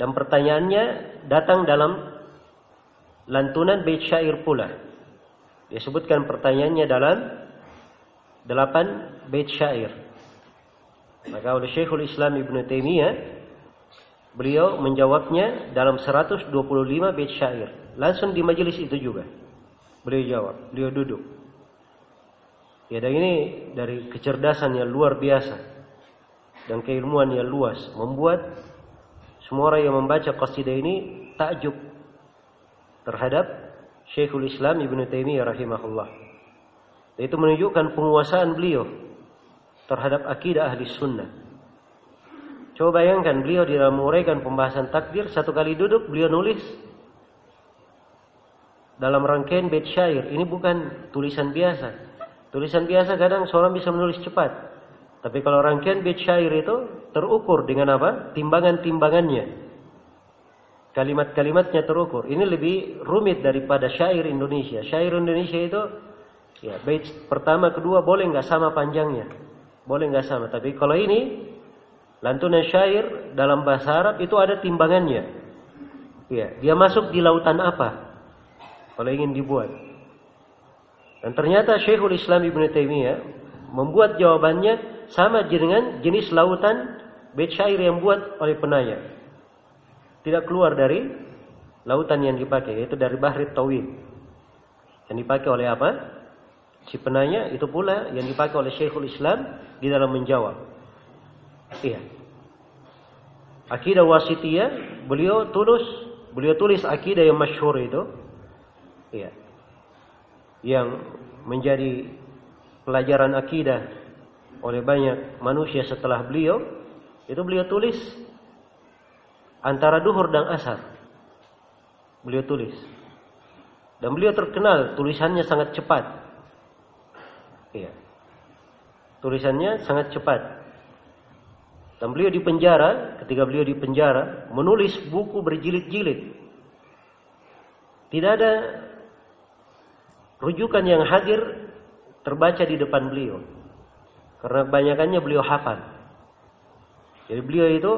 Dan pertanyaannya datang dalam lantunan bait syair pula. Dia sebutkan pertanyaannya dalam delapan bait syair. Maka oleh Syekhul Islam Ibn Taimiyah beliau menjawabnya dalam 125 bait syair. Langsung di majelis itu juga. Beliau jawab, beliau duduk. Ya dan ini dari kecerdasan yang luar biasa dan keilmuan yang luas membuat semua orang yang membaca qasidah ini takjub terhadap Syekhul Islam Ibn Taimiyah rahimahullah. Itu menunjukkan penguasaan beliau terhadap akidah ahli sunnah. Coba bayangkan beliau di dalam menguraikan pembahasan takdir satu kali duduk beliau nulis dalam rangkaian bait syair. Ini bukan tulisan biasa. Tulisan biasa kadang seorang bisa menulis cepat. Tapi kalau rangkaian bait syair itu terukur dengan apa? Timbangan-timbangannya. Kalimat-kalimatnya terukur. Ini lebih rumit daripada syair Indonesia. Syair Indonesia itu ya bait pertama kedua boleh nggak sama panjangnya. Boleh nggak sama. Tapi kalau ini lantunan syair dalam bahasa Arab itu ada timbangannya. Ya, dia masuk di lautan apa? Kalau ingin dibuat. Dan ternyata Syekhul Islam Ibn Taimiyah membuat jawabannya sama dengan jenis lautan bait syair yang buat oleh penanya. Tidak keluar dari lautan yang dipakai, yaitu dari Bahri Tawil. Yang dipakai oleh apa? Si penanya itu pula yang dipakai oleh Syekhul Islam di dalam menjawab. Iya. Akidah wasitiyah, beliau tulis, beliau tulis akidah yang masyhur itu. Iya. Yang menjadi pelajaran akidah oleh banyak manusia setelah beliau, itu beliau tulis antara duhur dan asar. Beliau tulis. Dan beliau terkenal tulisannya sangat cepat. Iya. Tulisannya sangat cepat. Dan beliau di penjara, ketika beliau di penjara, menulis buku berjilid-jilid. Tidak ada rujukan yang hadir terbaca di depan beliau. Karena kebanyakannya beliau hafal. Jadi beliau itu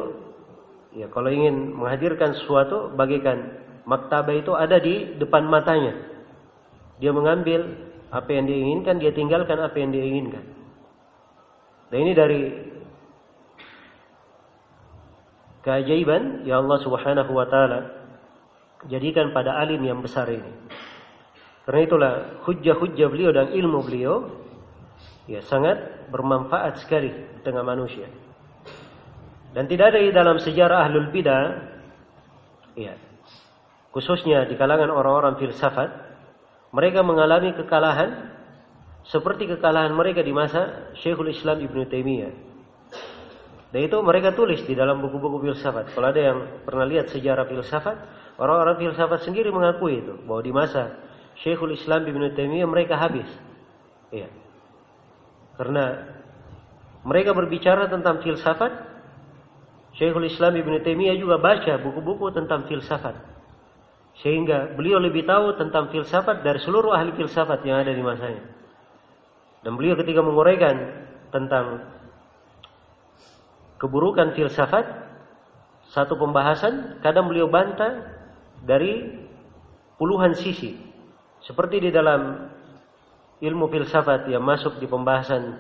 ya kalau ingin menghadirkan sesuatu bagikan maktabah itu ada di depan matanya. Dia mengambil apa yang dia inginkan, dia tinggalkan apa yang dia inginkan. Dan ini dari keajaiban ya Allah Subhanahu wa taala jadikan pada alim yang besar ini. Karena itulah hujah-hujah beliau dan ilmu beliau ya sangat bermanfaat sekali dengan manusia. Dan tidak ada di dalam sejarah ahlul bidah ya khususnya di kalangan orang-orang filsafat mereka mengalami kekalahan seperti kekalahan mereka di masa Syekhul Islam Ibn Taimiyah. Dan itu mereka tulis di dalam buku-buku filsafat. Kalau ada yang pernah lihat sejarah filsafat, orang-orang filsafat sendiri mengakui itu bahwa di masa Syekhul Islam Ibn Taimiyah mereka habis. Iya. Karena mereka berbicara tentang filsafat, Syekhul Islam Ibn Taimiyah juga baca buku-buku tentang filsafat. Sehingga beliau lebih tahu tentang filsafat dari seluruh ahli filsafat yang ada di masanya. Dan beliau ketika menguraikan tentang keburukan filsafat, satu pembahasan kadang beliau bantah dari puluhan sisi. Seperti di dalam ilmu filsafat yang masuk di pembahasan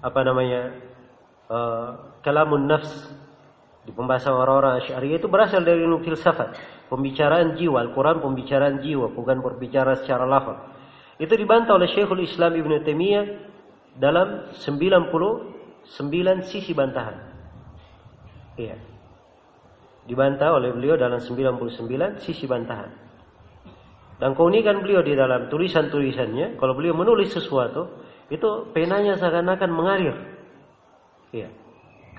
apa namanya uh, kalamun nafs di pembahasan orang-orang Asy'ariyah itu berasal dari ilmu filsafat, pembicaraan jiwa, Al-Qur'an pembicaraan jiwa, bukan berbicara secara lafaz. Itu dibantah oleh Syekhul Islam Ibn Taimiyah dalam 99 sisi bantahan. Iya. Dibantah oleh beliau dalam 99 sisi bantahan. Dan keunikan beliau di dalam tulisan-tulisannya, kalau beliau menulis sesuatu, itu penanya seakan-akan mengalir. Ya.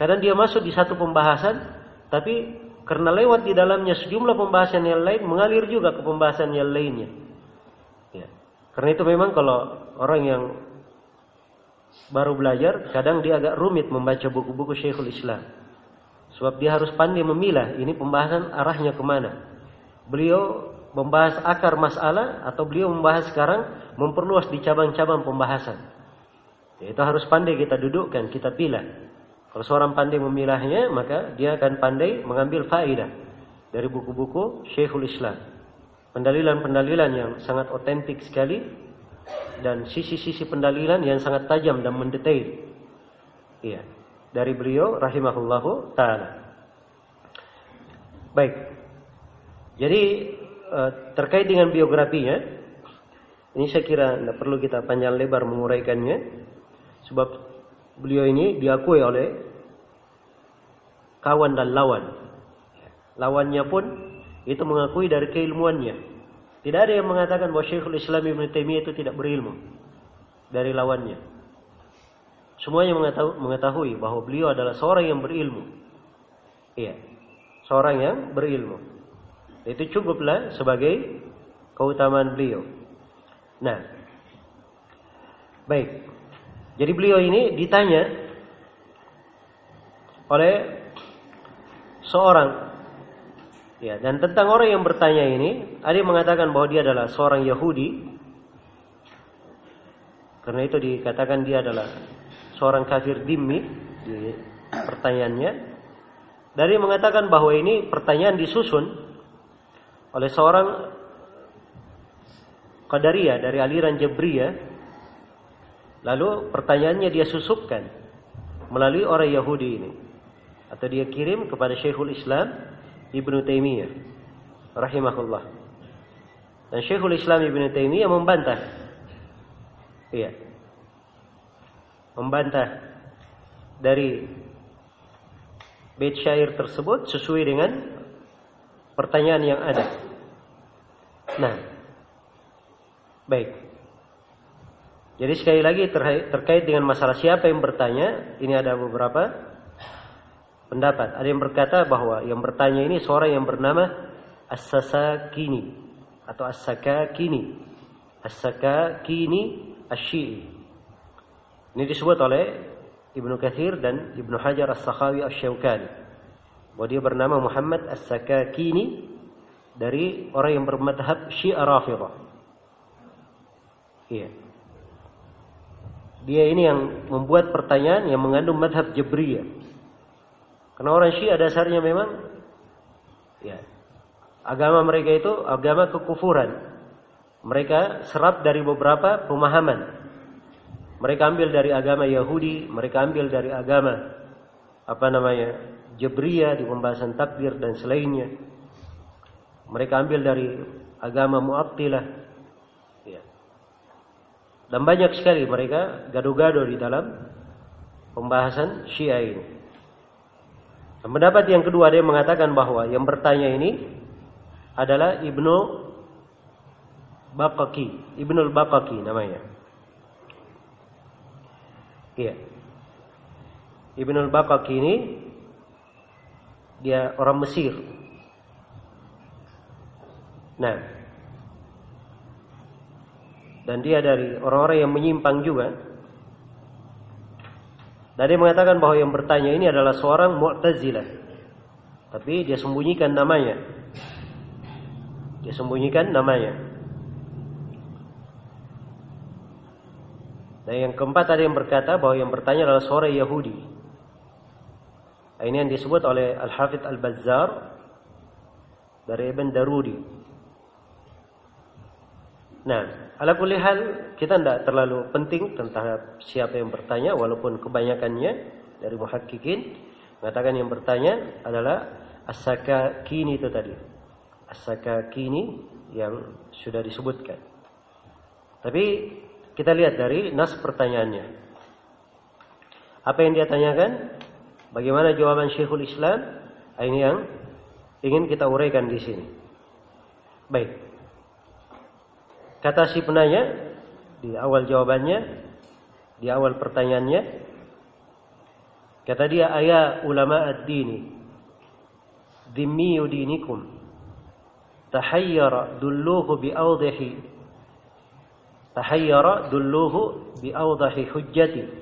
Kadang dia masuk di satu pembahasan, tapi karena lewat di dalamnya sejumlah pembahasan yang lain, mengalir juga ke pembahasan yang lainnya. Ya. Karena itu memang kalau orang yang baru belajar, kadang dia agak rumit membaca buku-buku Syekhul Islam. Sebab dia harus pandai memilah, ini pembahasan arahnya ke mana. Beliau membahas akar masalah atau beliau membahas sekarang memperluas di cabang-cabang pembahasan. Itu harus pandai kita dudukkan, kita pilih. Kalau seorang pandai memilahnya, maka dia akan pandai mengambil faedah dari buku-buku Syekhul Islam. Pendalilan-pendalilan yang sangat otentik sekali dan sisi-sisi pendalilan yang sangat tajam dan mendetail. Iya, dari beliau rahimahullahu taala. Baik. Jadi terkait dengan biografinya, ini saya kira tidak perlu kita panjang lebar menguraikannya, sebab beliau ini diakui oleh kawan dan lawan. Lawannya pun itu mengakui dari keilmuannya. Tidak ada yang mengatakan bahwa Syekhul Islam Ibn Taimiyah itu tidak berilmu dari lawannya. Semuanya mengetahui bahwa beliau adalah seorang yang berilmu. Iya, seorang yang berilmu. Itu cukuplah sebagai keutamaan beliau. Nah, baik. Jadi beliau ini ditanya oleh seorang ya dan tentang orang yang bertanya ini ada yang mengatakan bahwa dia adalah seorang Yahudi karena itu dikatakan dia adalah seorang kafir dimmi di pertanyaannya dari mengatakan bahwa ini pertanyaan disusun oleh seorang Qadariyah dari aliran Jabriyah lalu pertanyaannya dia susupkan melalui orang Yahudi ini atau dia kirim kepada Syekhul Islam Ibnu Taimiyah rahimahullah. Dan Syekhul Islam Ibnu Taimiyah membantah. Iya. Membantah dari bait syair tersebut sesuai dengan pertanyaan yang ada. Nah, baik. Jadi sekali lagi terkait dengan masalah siapa yang bertanya, ini ada beberapa pendapat. Ada yang berkata bahwa yang bertanya ini seorang yang bernama As-Sasakini atau As-Sakakini. As-Sakakini Asy-Syi'i. Ini disebut oleh Ibnu Katsir dan Ibnu Hajar As-Sakhawi Asy-Syaukani. Bahwa dia bernama Muhammad As-Sakakini dari orang yang bermadhab Syiah Rafidhah. Iya. Dia ini yang membuat pertanyaan yang mengandung madhab Jabriyah. Karena orang Syiah dasarnya memang ya agama mereka itu agama kekufuran. Mereka serap dari beberapa pemahaman. Mereka ambil dari agama Yahudi, mereka ambil dari agama apa namanya Jabriyah di pembahasan takdir dan selainnya. Mereka ambil dari agama Mu'attilah. Ya. Dan banyak sekali mereka gado-gado di dalam pembahasan Syiah ini. Dan pendapat yang kedua dia mengatakan bahwa yang bertanya ini adalah Ibnu Baqaki, Ibnu Baqaki namanya. Iya. Ibnu Baqaki ini dia orang Mesir Nah, dan dia dari orang-orang yang menyimpang juga. Dan dia mengatakan bahwa yang bertanya ini adalah seorang Mu'tazilah. Tapi dia sembunyikan namanya. Dia sembunyikan namanya. Dan yang keempat ada yang berkata bahwa yang bertanya adalah seorang Yahudi. Ini yang disebut oleh Al-Hafidh Al-Bazzar dari Ibn Darudi. Nah, ala kulli hal kita tidak terlalu penting tentang siapa yang bertanya walaupun kebanyakannya dari muhakkikin mengatakan yang bertanya adalah asaka kini itu tadi. Asaka kini yang sudah disebutkan. Tapi kita lihat dari nas pertanyaannya. Apa yang dia tanyakan? Bagaimana jawaban Syekhul Islam? Ini yang ingin kita uraikan di sini. Baik. Kata si penanya di awal jawabannya, di awal pertanyaannya, kata dia ayat ulama ad-dini, dhimmi dinikum, tahayyara dulluhu bi awdahi, tahayyara dulluhu bi awdahi hujjati.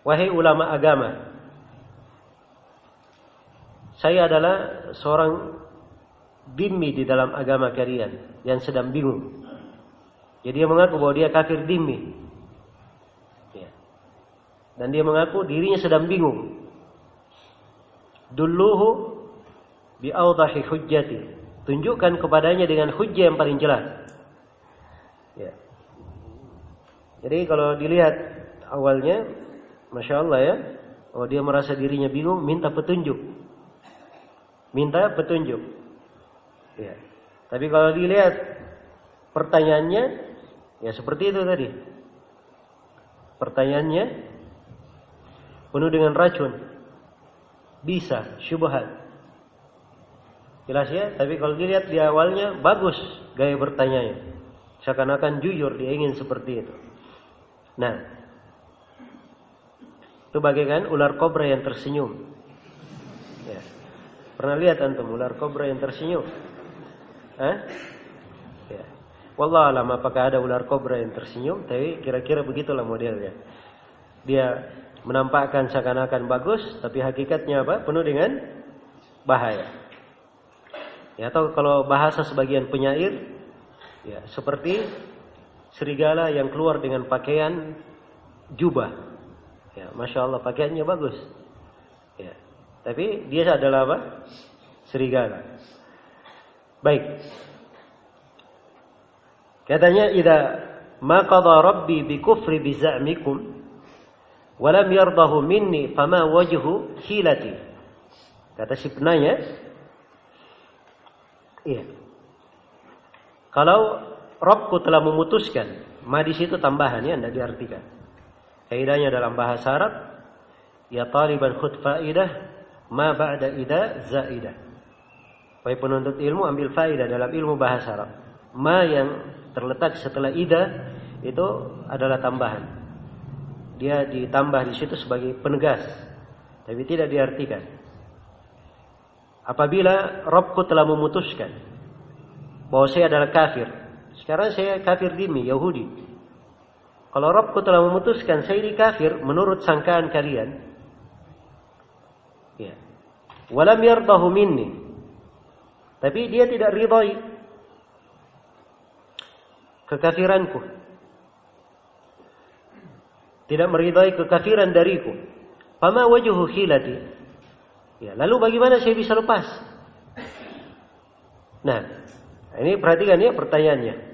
Wahai ulama agama, saya adalah seorang dimmi di dalam agama kalian yang sedang bingung. Jadi dia mengaku bahwa dia kafir dimmi. Ya. Dan dia mengaku dirinya sedang bingung. Duluhu bi awdahi hujjati. Tunjukkan kepadanya dengan hujjah yang paling jelas. Ya. Jadi kalau dilihat awalnya, masya Allah ya, oh dia merasa dirinya bingung, minta petunjuk, minta petunjuk. Ya. Tapi kalau dilihat pertanyaannya, ya seperti itu tadi. Pertanyaannya penuh dengan racun. Bisa, syubhat. Jelas ya, tapi kalau dilihat di awalnya bagus gaya bertanyanya. Seakan-akan jujur dia ingin seperti itu. Nah, itu bagaikan ular kobra yang tersenyum. Ya. Pernah lihat antum ular kobra yang tersenyum? Eh? Ya. Wallah alam apakah ada ular kobra yang tersenyum, tapi kira-kira begitulah modelnya. Dia menampakkan seakan-akan bagus, tapi hakikatnya apa? Penuh dengan bahaya. Ya, atau kalau bahasa sebagian penyair, ya seperti serigala yang keluar dengan pakaian jubah. Ya, masya Allah pakaiannya bagus. Ya, tapi dia adalah apa? Serigala. Baik. Katanya idza ma qada rabbi bi kufri bi za'mikum wa lam yardahu minni fama wajhu hilati. Kata si penanya, iya. Kalau Robku telah memutuskan, ma di situ tambahan ya, tidak diartikan. Kaidahnya dalam bahasa Arab, ya taliban khud faidah, ma ba'da ida zaidah. Baik penuntut ilmu ambil faidah dalam ilmu bahasa Arab. Ma yang terletak setelah ida itu adalah tambahan. Dia ditambah di situ sebagai penegas, tapi tidak diartikan. Apabila Robku telah memutuskan bahwa saya adalah kafir, sekarang saya kafir dimi, Yahudi. Kalau Robku telah memutuskan saya ini kafir menurut sangkaan kalian. Ya. Walam yardahu minni. Tapi dia tidak ridhai kekafiranku. Tidak meridai kekafiran dariku. Fama wajuhu khilati. Ya, lalu bagaimana saya bisa lepas? Nah, ini perhatikan ya pertanyaannya.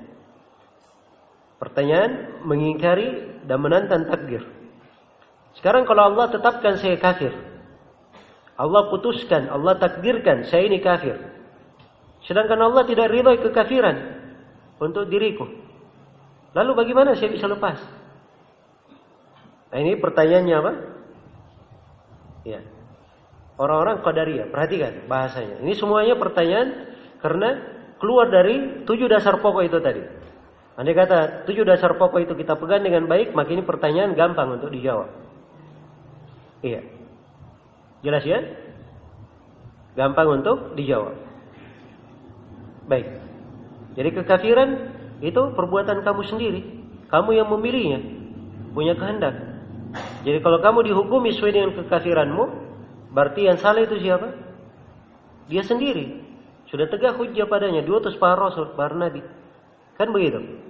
Pertanyaan mengingkari dan menantang takdir. Sekarang kalau Allah tetapkan saya kafir. Allah putuskan, Allah takdirkan saya ini kafir. Sedangkan Allah tidak ridho kekafiran untuk diriku. Lalu bagaimana saya bisa lepas? Nah ini pertanyaannya apa? Ya. Orang-orang Qadariyah, perhatikan bahasanya. Ini semuanya pertanyaan karena keluar dari tujuh dasar pokok itu tadi. Andai kata tujuh dasar pokok itu kita pegang dengan baik, maka ini pertanyaan gampang untuk dijawab. Iya. Jelas ya? Gampang untuk dijawab. Baik. Jadi kekafiran itu perbuatan kamu sendiri. Kamu yang memilihnya. Punya kehendak. Jadi kalau kamu dihukumi sesuai dengan kekafiranmu, berarti yang salah itu siapa? Dia sendiri. Sudah tegak hujah padanya, diutus para rasul, para nabi. Kan begitu.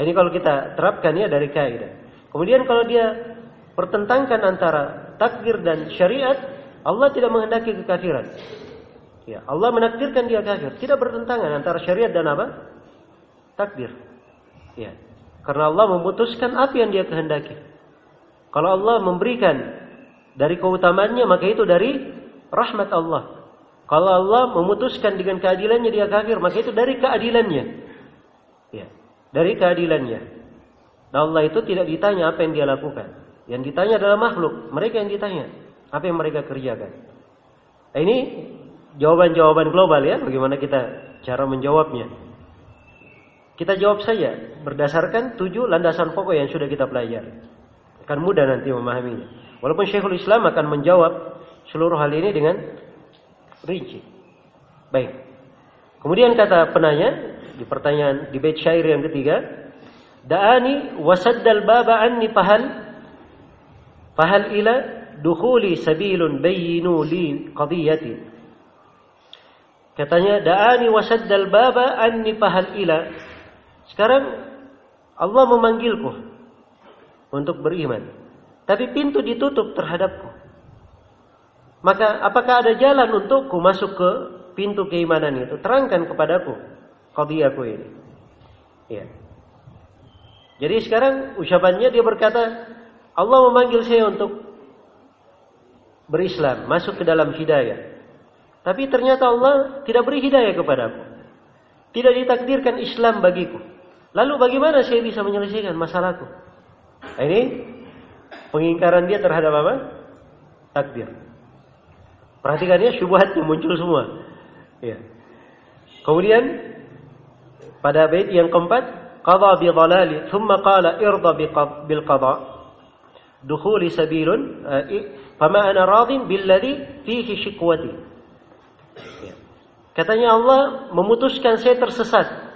Ini kalau kita terapkan ya dari kaidah. Kemudian kalau dia pertentangkan antara takdir dan syariat, Allah tidak menghendaki kekafiran. Ya, Allah menakdirkan dia kafir, tidak bertentangan antara syariat dan apa? Takdir. Ya. Karena Allah memutuskan apa yang dia kehendaki. Kalau Allah memberikan dari keutamaannya, maka itu dari rahmat Allah. Kalau Allah memutuskan dengan keadilannya dia kafir, maka itu dari keadilannya. Dari keadilannya. Nah Allah itu tidak ditanya apa yang dia lakukan. Yang ditanya adalah makhluk. Mereka yang ditanya. Apa yang mereka kerjakan. Nah, ini jawaban-jawaban global ya. Bagaimana kita cara menjawabnya. Kita jawab saja berdasarkan tujuh landasan pokok yang sudah kita pelajari. Akan mudah nanti memahaminya. Walaupun Syekhul Islam akan menjawab seluruh hal ini dengan rinci. Baik. Kemudian kata penanya, di pertanyaan di bait syair yang ketiga, da'ani wasaddal baba anni fahal fahal ila dukhuli sabilun bayyinu li qadiyati. Katanya da'ani wasaddal baba anni fahal ila. Sekarang Allah memanggilku untuk beriman. Tapi pintu ditutup terhadapku. Maka apakah ada jalan untukku masuk ke pintu keimanan itu? Terangkan kepadaku qadiyahku ini. Ya. Jadi sekarang ucapannya dia berkata, Allah memanggil saya untuk berislam, masuk ke dalam hidayah. Tapi ternyata Allah tidak beri hidayah kepadaku. Tidak ditakdirkan Islam bagiku. Lalu bagaimana saya bisa menyelesaikan masalahku? Nah, ini pengingkaran dia terhadap apa? Takdir. Perhatikan ya syubhatnya muncul semua. Ya. Kemudian pada bait yang keempat, qada bi dhalali, thumma qala irda bil qada. Dukhuli sabilun, fama ana radin billadhi fihi shikwati. Ya. Katanya Allah memutuskan saya tersesat.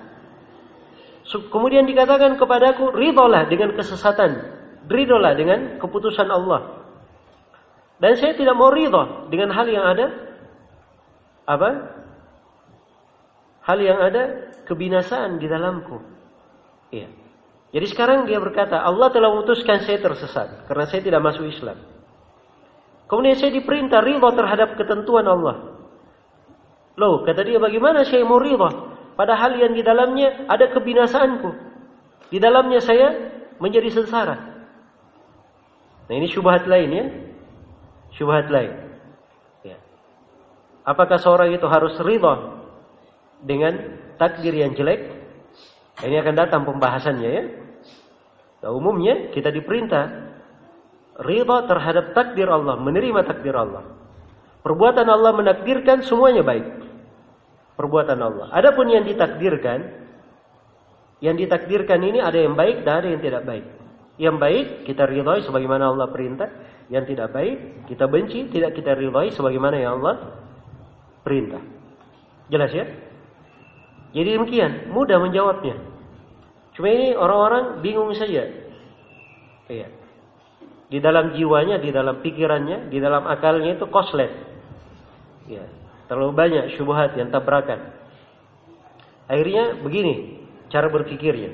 Kemudian dikatakan kepadaku, ridolah dengan kesesatan. Ridolah dengan keputusan Allah. Dan saya tidak mau ridho dengan hal yang ada apa? Hal yang ada kebinasaan di dalamku. Iya. Jadi sekarang dia berkata, Allah telah memutuskan saya tersesat karena saya tidak masuk Islam. Kemudian saya diperintah ridho terhadap ketentuan Allah. Loh, kata dia bagaimana saya mau ridho padahal yang di dalamnya ada kebinasaanku. Di dalamnya saya menjadi sengsara. Nah ini syubhat lain ya. Syubhat lain. Ya. Apakah seorang itu harus ridha dengan takdir yang jelek? Ini akan datang pembahasannya ya. Nah, umumnya kita diperintah ridha terhadap takdir Allah, menerima takdir Allah. Perbuatan Allah menakdirkan semuanya baik. Perbuatan Allah. Adapun yang ditakdirkan, yang ditakdirkan ini ada yang baik dan ada yang tidak baik. Yang baik kita ridhai sebagaimana Allah perintah, yang tidak baik kita benci, tidak kita ridhai sebagaimana yang Allah perintah. Jelas ya? Jadi demikian, mudah menjawabnya. Cuma ini orang-orang bingung saja. Iya. Di dalam jiwanya, di dalam pikirannya, di dalam akalnya itu koslet. Ya. Terlalu banyak syubhat yang tabrakan. Akhirnya begini cara berpikirnya.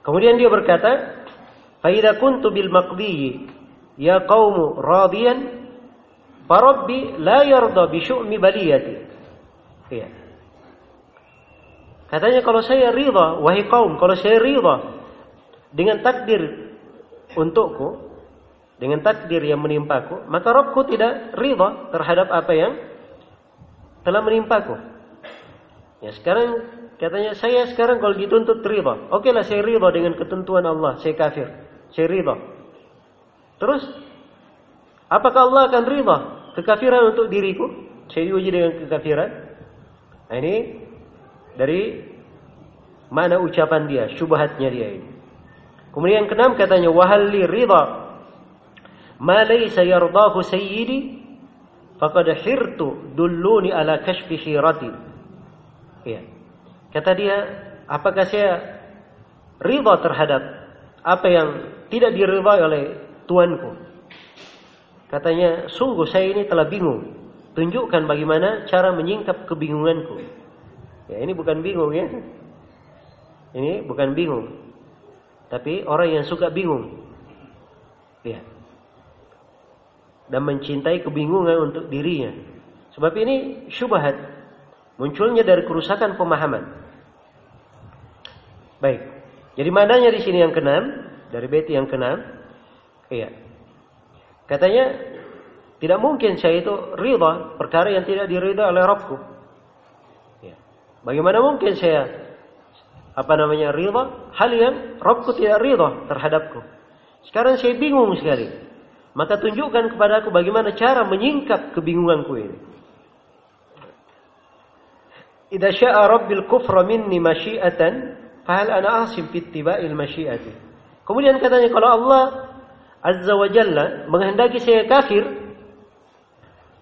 Kemudian dia berkata, "Faida kuntu bil maqdi ya qaumu radiyan, farabbi la yarda bi syu'mi baliyati." Iya. Katanya kalau saya ridha, wahai kaum, kalau saya ridha dengan takdir untukku, dengan takdir yang menimpaku, maka Rabbku tidak ridha terhadap apa yang telah menimpaku. Ya sekarang katanya saya sekarang kalau dituntut ridha, oke lah saya ridha dengan ketentuan Allah, saya kafir, saya ridha. Terus apakah Allah akan ridha kekafiran untuk diriku? Saya diuji dengan kekafiran. Nah, ini dari mana ucapan dia, syubhatnya dia ini. Kemudian yang keenam katanya wahalli ridha ma laysa yardahu sayyidi faqad hirtu dulluni ala kashfi khirati. Ya. Kata dia, apakah saya ridha terhadap apa yang tidak diridhai oleh tuanku? Katanya, sungguh saya ini telah bingung. Tunjukkan bagaimana cara menyingkap kebingunganku. Ya, ini bukan bingung ya. Ini bukan bingung. Tapi orang yang suka bingung. Ya. Dan mencintai kebingungan untuk dirinya. Sebab ini syubhat. Munculnya dari kerusakan pemahaman. Baik. Jadi mananya di sini yang keenam. Dari beti yang keenam. Iya. Katanya, tidak mungkin saya itu ridha perkara yang tidak diridha oleh Rabbku. Bagaimana mungkin saya apa namanya ridha hal yang Rabbku tidak ridha terhadapku. Sekarang saya bingung sekali. Maka tunjukkan kepada aku bagaimana cara menyingkap kebingunganku ini. Idza syaa rabbil kufra minni masyiatan, fahal ana asim fi ittiba'il masyiati. Kemudian katanya kalau Allah Azza wa Jalla menghendaki saya kafir,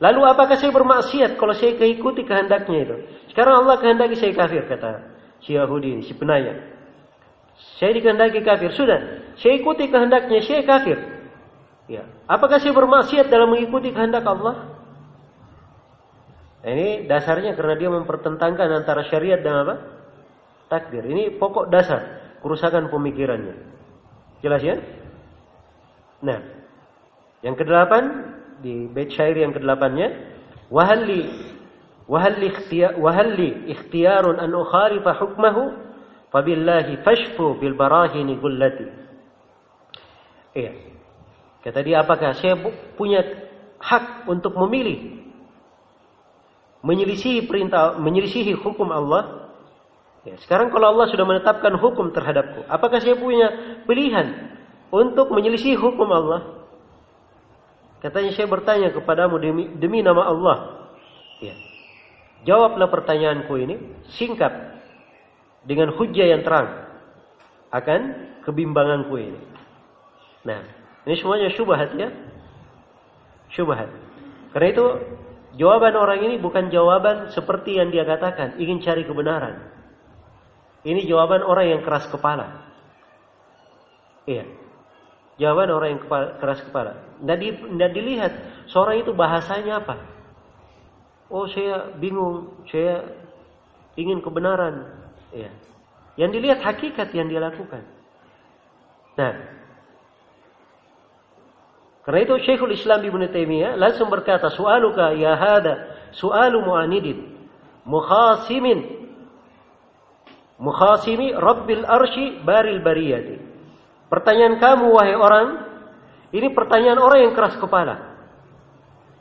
lalu apakah saya bermaksiat kalau saya keikuti kehendaknya itu? Sekarang Allah kehendaki saya kafir kata si Yahudi ini, si penanya. Saya dikehendaki kafir. Sudah, saya ikuti kehendaknya, saya kafir. Ya. Apakah saya bermaksiat dalam mengikuti kehendak Allah? Nah, ini dasarnya karena dia mempertentangkan antara syariat dan apa? Takdir. Ini pokok dasar kerusakan pemikirannya. Jelas ya? Nah, yang kedelapan di bait syair yang kedelapannya, wahalli وهل اختيار وهل لي اختيار أن أخالف حكمه فبالله فاشفوا بالبراهين قلتي Iya. Kata dia apakah saya punya hak untuk memilih menyelisihi perintah menyelisihi hukum Allah? Ya, sekarang kalau Allah sudah menetapkan hukum terhadapku, apakah saya punya pilihan untuk menyelisihi hukum Allah? Katanya saya bertanya kepadamu demi, demi nama Allah. Ya. Jawablah pertanyaanku ini singkat dengan hujah yang terang akan kebimbanganku ini. Nah, ini semuanya syubhat ya. Syubhat. Karena itu jawaban orang ini bukan jawaban seperti yang dia katakan, ingin cari kebenaran. Ini jawaban orang yang keras kepala. Iya. Jawaban orang yang keras kepala. Tidak dilihat seorang itu bahasanya apa. Oh saya bingung, saya ingin kebenaran. Ya. Yang dilihat hakikat yang dia lakukan. Nah, karena itu Syekhul Islam Ibn Taimiyah langsung berkata, "Su'aluka ya hada su'alu mu'anidin, mukhasimin mukhasimi rabbil arsy baril bariyati. Pertanyaan kamu wahai orang, ini pertanyaan orang yang keras kepala.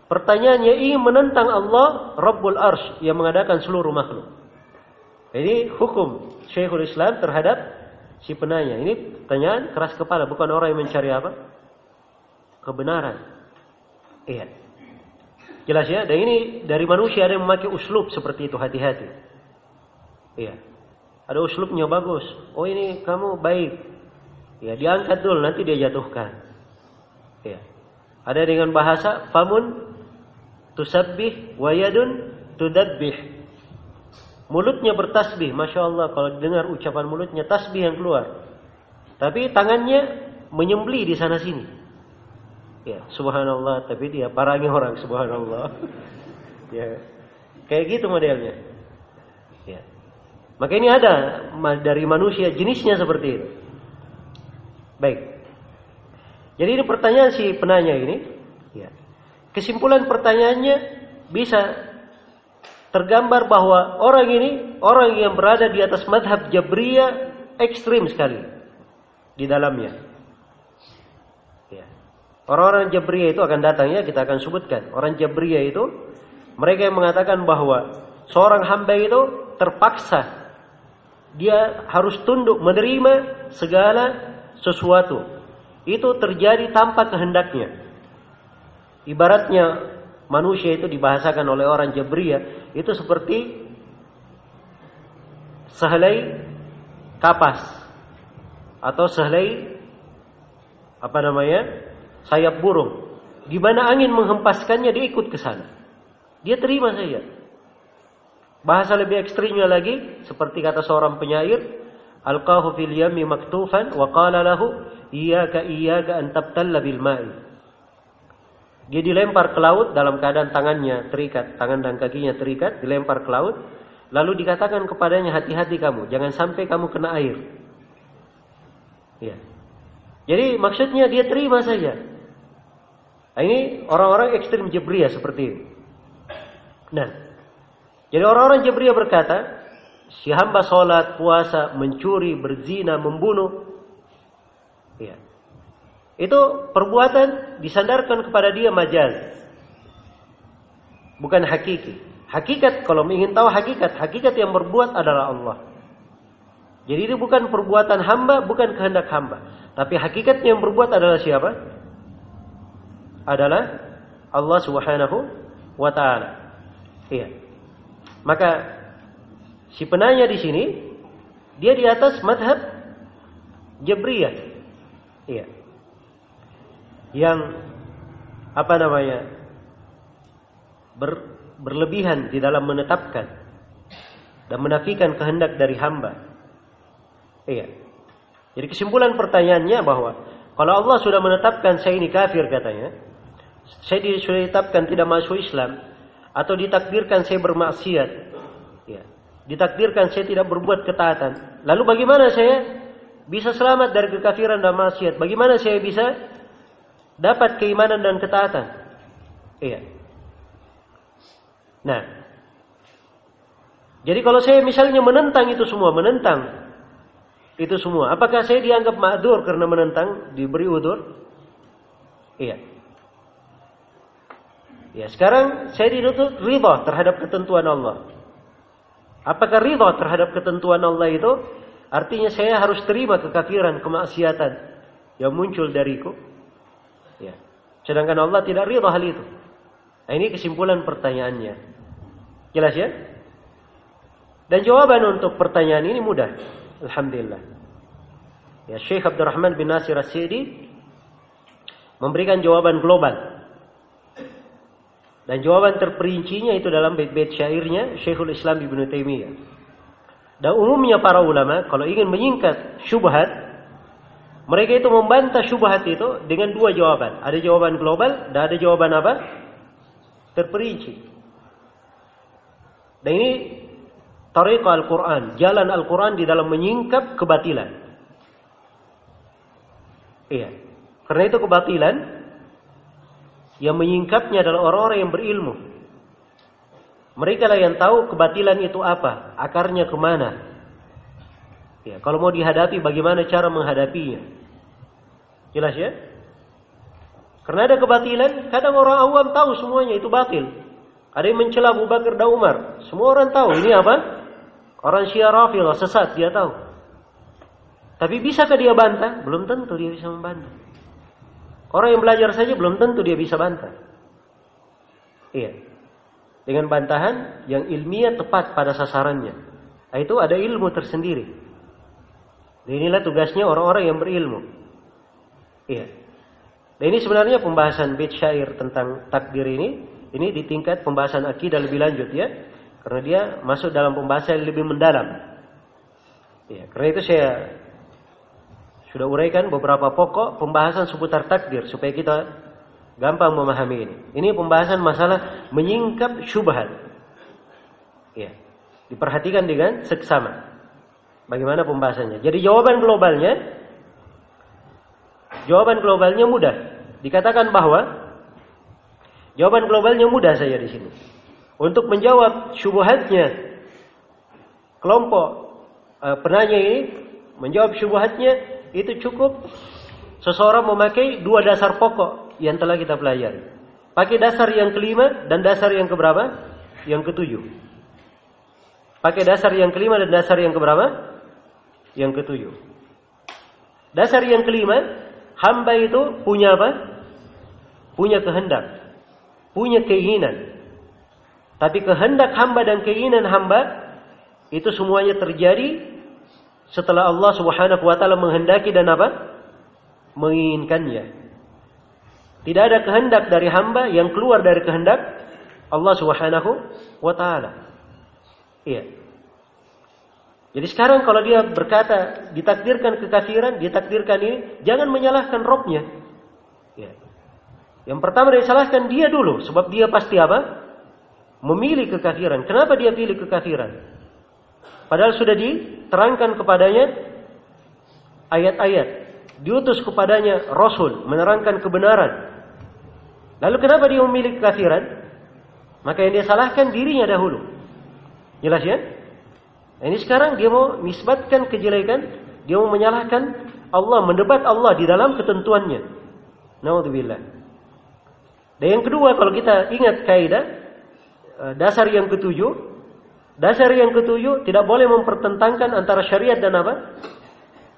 Pertanyaannya ini menentang Allah Rabbul Arsh yang mengadakan seluruh makhluk. Ini hukum Syekhul Islam terhadap si penanya. Ini pertanyaan keras kepala, bukan orang yang mencari apa? Kebenaran. Iya. Jelas ya? Dan ini dari manusia ada yang memakai uslub seperti itu, hati-hati. Iya. Ada uslubnya bagus. Oh ini kamu baik. Ya, diangkat dulu nanti dia jatuhkan. Ya. Ada dengan bahasa famun tusabbih wa yadun tudabbih. Mulutnya bertasbih, masya Allah. Kalau dengar ucapan mulutnya tasbih yang keluar, tapi tangannya menyembeli di sana sini. Ya, subhanallah. Tapi dia parangi orang, subhanallah. [LAUGHS] Ya, kayak gitu modelnya. Ya. Maka ini ada dari manusia jenisnya seperti itu. Baik. Jadi ini pertanyaan si penanya ini. Kesimpulan pertanyaannya bisa tergambar bahwa orang ini orang yang berada di atas madhab Jabriyah ekstrim sekali di dalamnya. Ya. Orang-orang Jabriyah itu akan datang ya kita akan sebutkan. Orang Jabriyah itu mereka yang mengatakan bahwa seorang hamba itu terpaksa dia harus tunduk menerima segala sesuatu. Itu terjadi tanpa kehendaknya. Ibaratnya manusia itu dibahasakan oleh orang Jabriyah itu seperti sehelai kapas atau sehelai apa namanya sayap burung. Di mana angin menghempaskannya dia ikut ke sana. Dia terima saja. Bahasa lebih ekstrimnya lagi seperti kata seorang penyair alqahu fil yami maktufan wa qala lahu iyyaka iyyaka an tabtalla bil ma'i dia dilempar ke laut dalam keadaan tangannya terikat, tangan dan kakinya terikat, dilempar ke laut. Lalu dikatakan kepadanya hati-hati kamu, jangan sampai kamu kena air. Ya. Jadi maksudnya dia terima saja. Nah, ini orang-orang ekstrim Jabriyah seperti ini. Nah, jadi orang-orang Jabriyah berkata, si hamba sholat, puasa, mencuri, berzina, membunuh. Ya. Itu perbuatan disandarkan kepada dia majaz. Bukan hakiki. Hakikat kalau ingin tahu hakikat, hakikat yang berbuat adalah Allah. Jadi itu bukan perbuatan hamba, bukan kehendak hamba. Tapi hakikat yang berbuat adalah siapa? Adalah Allah Subhanahu wa taala. Iya. Maka si penanya di sini dia di atas madhab Jabriyah. Iya yang apa namanya ber, berlebihan di dalam menetapkan dan menafikan kehendak dari hamba. Iya. Jadi kesimpulan pertanyaannya bahwa kalau Allah sudah menetapkan saya ini kafir katanya, saya sudah ditetapkan tidak masuk Islam atau ditakdirkan saya bermaksiat, ya, ditakdirkan saya tidak berbuat ketaatan. Lalu bagaimana saya bisa selamat dari kekafiran dan maksiat? Bagaimana saya bisa dapat keimanan dan ketaatan. Iya. Nah, jadi kalau saya misalnya menentang itu semua, menentang itu semua, apakah saya dianggap ma'dur karena menentang, diberi udur? Iya. Ya, sekarang saya dituntut ridha terhadap ketentuan Allah. Apakah ridha terhadap ketentuan Allah itu artinya saya harus terima kekafiran, kemaksiatan yang muncul dariku? Ya. Sedangkan Allah tidak ridha hal itu. Nah, ini kesimpulan pertanyaannya. Jelas ya? Dan jawaban untuk pertanyaan ini mudah. Alhamdulillah. Ya, Syekh Abdurrahman bin Nasir As-Sidi memberikan jawaban global. Dan jawaban terperincinya itu dalam bait-bait syairnya Syekhul Islam Ibnu Taimiyah. Dan umumnya para ulama kalau ingin menyingkat syubhat mereka itu membantah syubhat itu dengan dua jawaban. Ada jawaban global dan ada jawaban apa? Terperinci. Dan ini tariqah Al-Quran. Jalan Al-Quran di dalam menyingkap kebatilan. Iya. Karena itu kebatilan yang menyingkapnya adalah orang-orang yang berilmu. Mereka lah yang tahu kebatilan itu apa, akarnya ke mana. Ya, kalau mau dihadapi, bagaimana cara menghadapinya? Jelas ya? Karena ada kebatilan, kadang orang awam tahu semuanya itu batil. Ada yang mencela Abu Bakar dan Umar. Semua orang tahu ini apa? Orang Syiah Rafilah sesat, dia tahu. Tapi bisakah dia bantah? Belum tentu dia bisa membantah. Orang yang belajar saja belum tentu dia bisa bantah. Iya. Dengan bantahan yang ilmiah tepat pada sasarannya. Nah, itu ada ilmu tersendiri. Dan inilah tugasnya orang-orang yang berilmu. Iya. Dan ini sebenarnya pembahasan bait syair tentang takdir ini, ini di tingkat pembahasan akidah lebih lanjut ya. Karena dia masuk dalam pembahasan yang lebih mendalam. Ya, karena itu saya sudah uraikan beberapa pokok pembahasan seputar takdir supaya kita gampang memahami ini. Ini pembahasan masalah menyingkap syubhat. Ya. Diperhatikan dengan seksama. Bagaimana pembahasannya? Jadi jawaban globalnya jawaban globalnya mudah. Dikatakan bahwa jawaban globalnya mudah saya di sini. Untuk menjawab syubhatnya kelompok uh, penanya ini menjawab syubhatnya itu cukup seseorang memakai dua dasar pokok yang telah kita pelajari. Pakai dasar yang kelima dan dasar yang keberapa? Yang ketujuh. Pakai dasar yang kelima dan dasar yang keberapa? Yang ketujuh. Dasar yang kelima, hamba itu punya apa? Punya kehendak. Punya keinginan. Tapi kehendak hamba dan keinginan hamba itu semuanya terjadi setelah Allah Subhanahu wa taala menghendaki dan apa? menginginkannya. Tidak ada kehendak dari hamba yang keluar dari kehendak Allah Subhanahu wa taala. Iya. Jadi sekarang kalau dia berkata ditakdirkan kekafiran, ditakdirkan ini, jangan menyalahkan robnya. Ya. Yang pertama dia salahkan dia dulu, sebab dia pasti apa? Memilih kekafiran. Kenapa dia pilih kekafiran? Padahal sudah diterangkan kepadanya ayat-ayat. Diutus kepadanya Rasul menerangkan kebenaran. Lalu kenapa dia memilih kekafiran? Maka yang dia salahkan dirinya dahulu. Jelas ya? Nah, ini sekarang dia mau nisbatkan kejelekan, dia mau menyalahkan Allah, mendebat Allah di dalam ketentuannya. Naudzubillah. Dan yang kedua kalau kita ingat kaidah eh, dasar yang ketujuh Dasar yang ketujuh tidak boleh mempertentangkan antara syariat dan apa?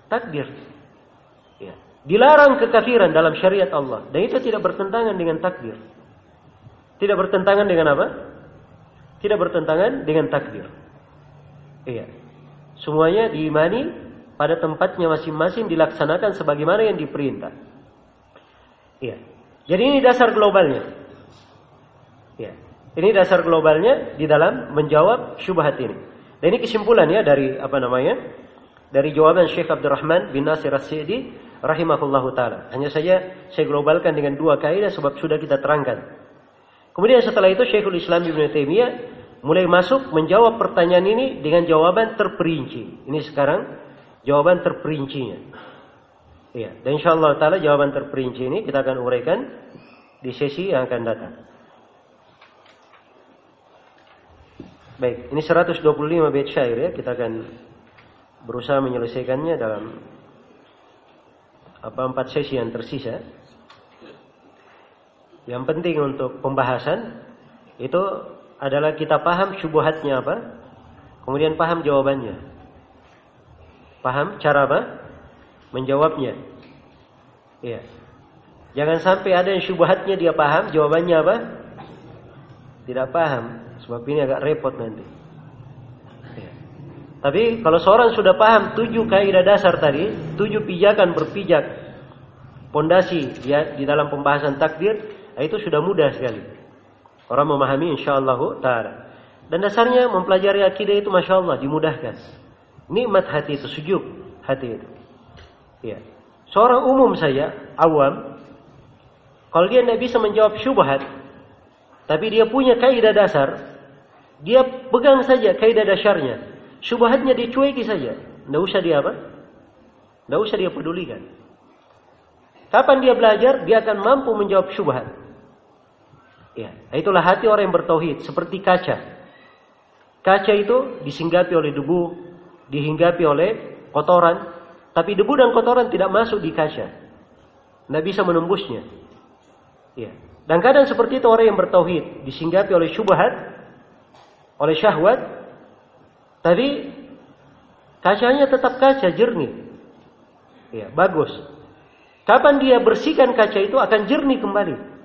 Takdir. Ya. Dilarang kekafiran dalam syariat Allah dan itu tidak bertentangan dengan takdir. Tidak bertentangan dengan apa? Tidak bertentangan dengan takdir. Iya. Semuanya diimani pada tempatnya masing-masing dilaksanakan sebagaimana yang diperintah. Iya. Jadi ini dasar globalnya. Iya. Ini dasar globalnya di dalam menjawab syubhat ini. Dan ini kesimpulan ya dari apa namanya? Dari jawaban Syekh Abdurrahman bin Nasir As-Sidi taala. Hanya saja saya globalkan dengan dua kaidah sebab sudah kita terangkan. Kemudian setelah itu Syekhul Islam Ibnu Taimiyah mulai masuk menjawab pertanyaan ini dengan jawaban terperinci. Ini sekarang jawaban terperincinya. Iya, dan insyaallah taala jawaban terperinci ini kita akan uraikan di sesi yang akan datang. Baik, ini 125 bait syair ya, kita akan berusaha menyelesaikannya dalam apa empat sesi yang tersisa. Yang penting untuk pembahasan itu adalah kita paham syubhatnya apa, kemudian paham jawabannya. Paham cara apa? Menjawabnya. Iya. Jangan sampai ada yang syubhatnya dia paham, jawabannya apa? Tidak paham. Sebab ini agak repot nanti. Ya. Tapi kalau seorang sudah paham tujuh kaidah dasar tadi, tujuh pijakan berpijak pondasi ya di dalam pembahasan takdir, itu sudah mudah sekali. Orang memahami insyaallah taala. Dan dasarnya mempelajari akidah itu masya Allah dimudahkan. Nikmat hati itu, sejuk hati itu. Ya. Seorang umum saya, awam, kalau dia tidak bisa menjawab syubhat, tapi dia punya kaidah dasar, dia pegang saja kaidah dasarnya. Syubhatnya dicueki saja. Tidak usah dia apa? Tidak usah dia pedulikan. Kapan dia belajar, dia akan mampu menjawab syubhat. Ya, itulah hati orang yang bertauhid seperti kaca. Kaca itu disinggapi oleh debu, dihinggapi oleh kotoran, tapi debu dan kotoran tidak masuk di kaca. Tidak bisa menembusnya. Ya. Dan kadang seperti itu orang yang bertauhid disinggapi oleh syubhat, oleh syahwat, tapi kacanya tetap kaca jernih. Ya, bagus. Kapan dia bersihkan kaca itu akan jernih kembali.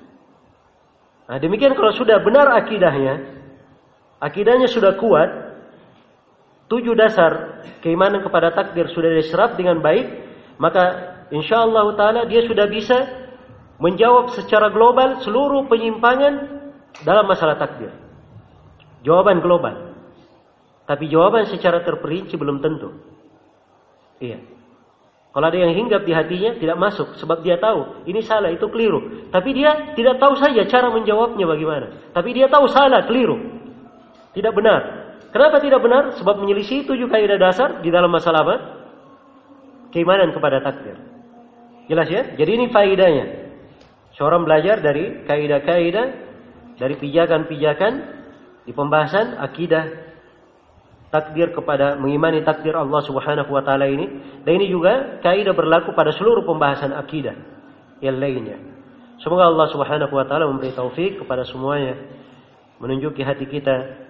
Nah, demikian kalau sudah benar akidahnya, akidahnya sudah kuat, tujuh dasar keimanan kepada takdir sudah diserap dengan baik, maka insya Allah taala dia sudah bisa menjawab secara global seluruh penyimpangan dalam masalah takdir. Jawaban global. Tapi jawaban secara terperinci belum tentu. Iya. Kalau ada yang hinggap di hatinya tidak masuk sebab dia tahu ini salah itu keliru. Tapi dia tidak tahu saja cara menjawabnya bagaimana. Tapi dia tahu salah keliru. Tidak benar. Kenapa tidak benar? Sebab menyelisih tujuh kaidah dasar di dalam masalah apa? Keimanan kepada takdir. Jelas ya? Jadi ini faidahnya. Seorang belajar dari kaidah-kaidah dari pijakan-pijakan di pembahasan akidah takdir kepada mengimani takdir Allah Subhanahu wa taala ini dan ini juga kaidah berlaku pada seluruh pembahasan akidah yang lainnya. Semoga Allah Subhanahu wa taala memberi taufik kepada semuanya menunjuki hati kita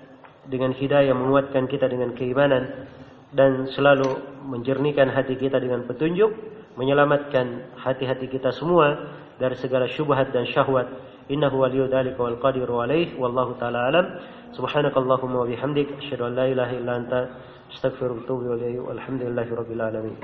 dengan hidayah menguatkan kita dengan keimanan dan selalu menjernihkan hati kita dengan petunjuk menyelamatkan hati-hati kita semua dari segala syubhat dan syahwat إنه ولي ذلك والقادر عليه والله تعالى أعلم سبحانك اللهم وبحمدك أشهد أن لا إله إلا أنت أستغفر وأتوب إليه والحمد لله رب العالمين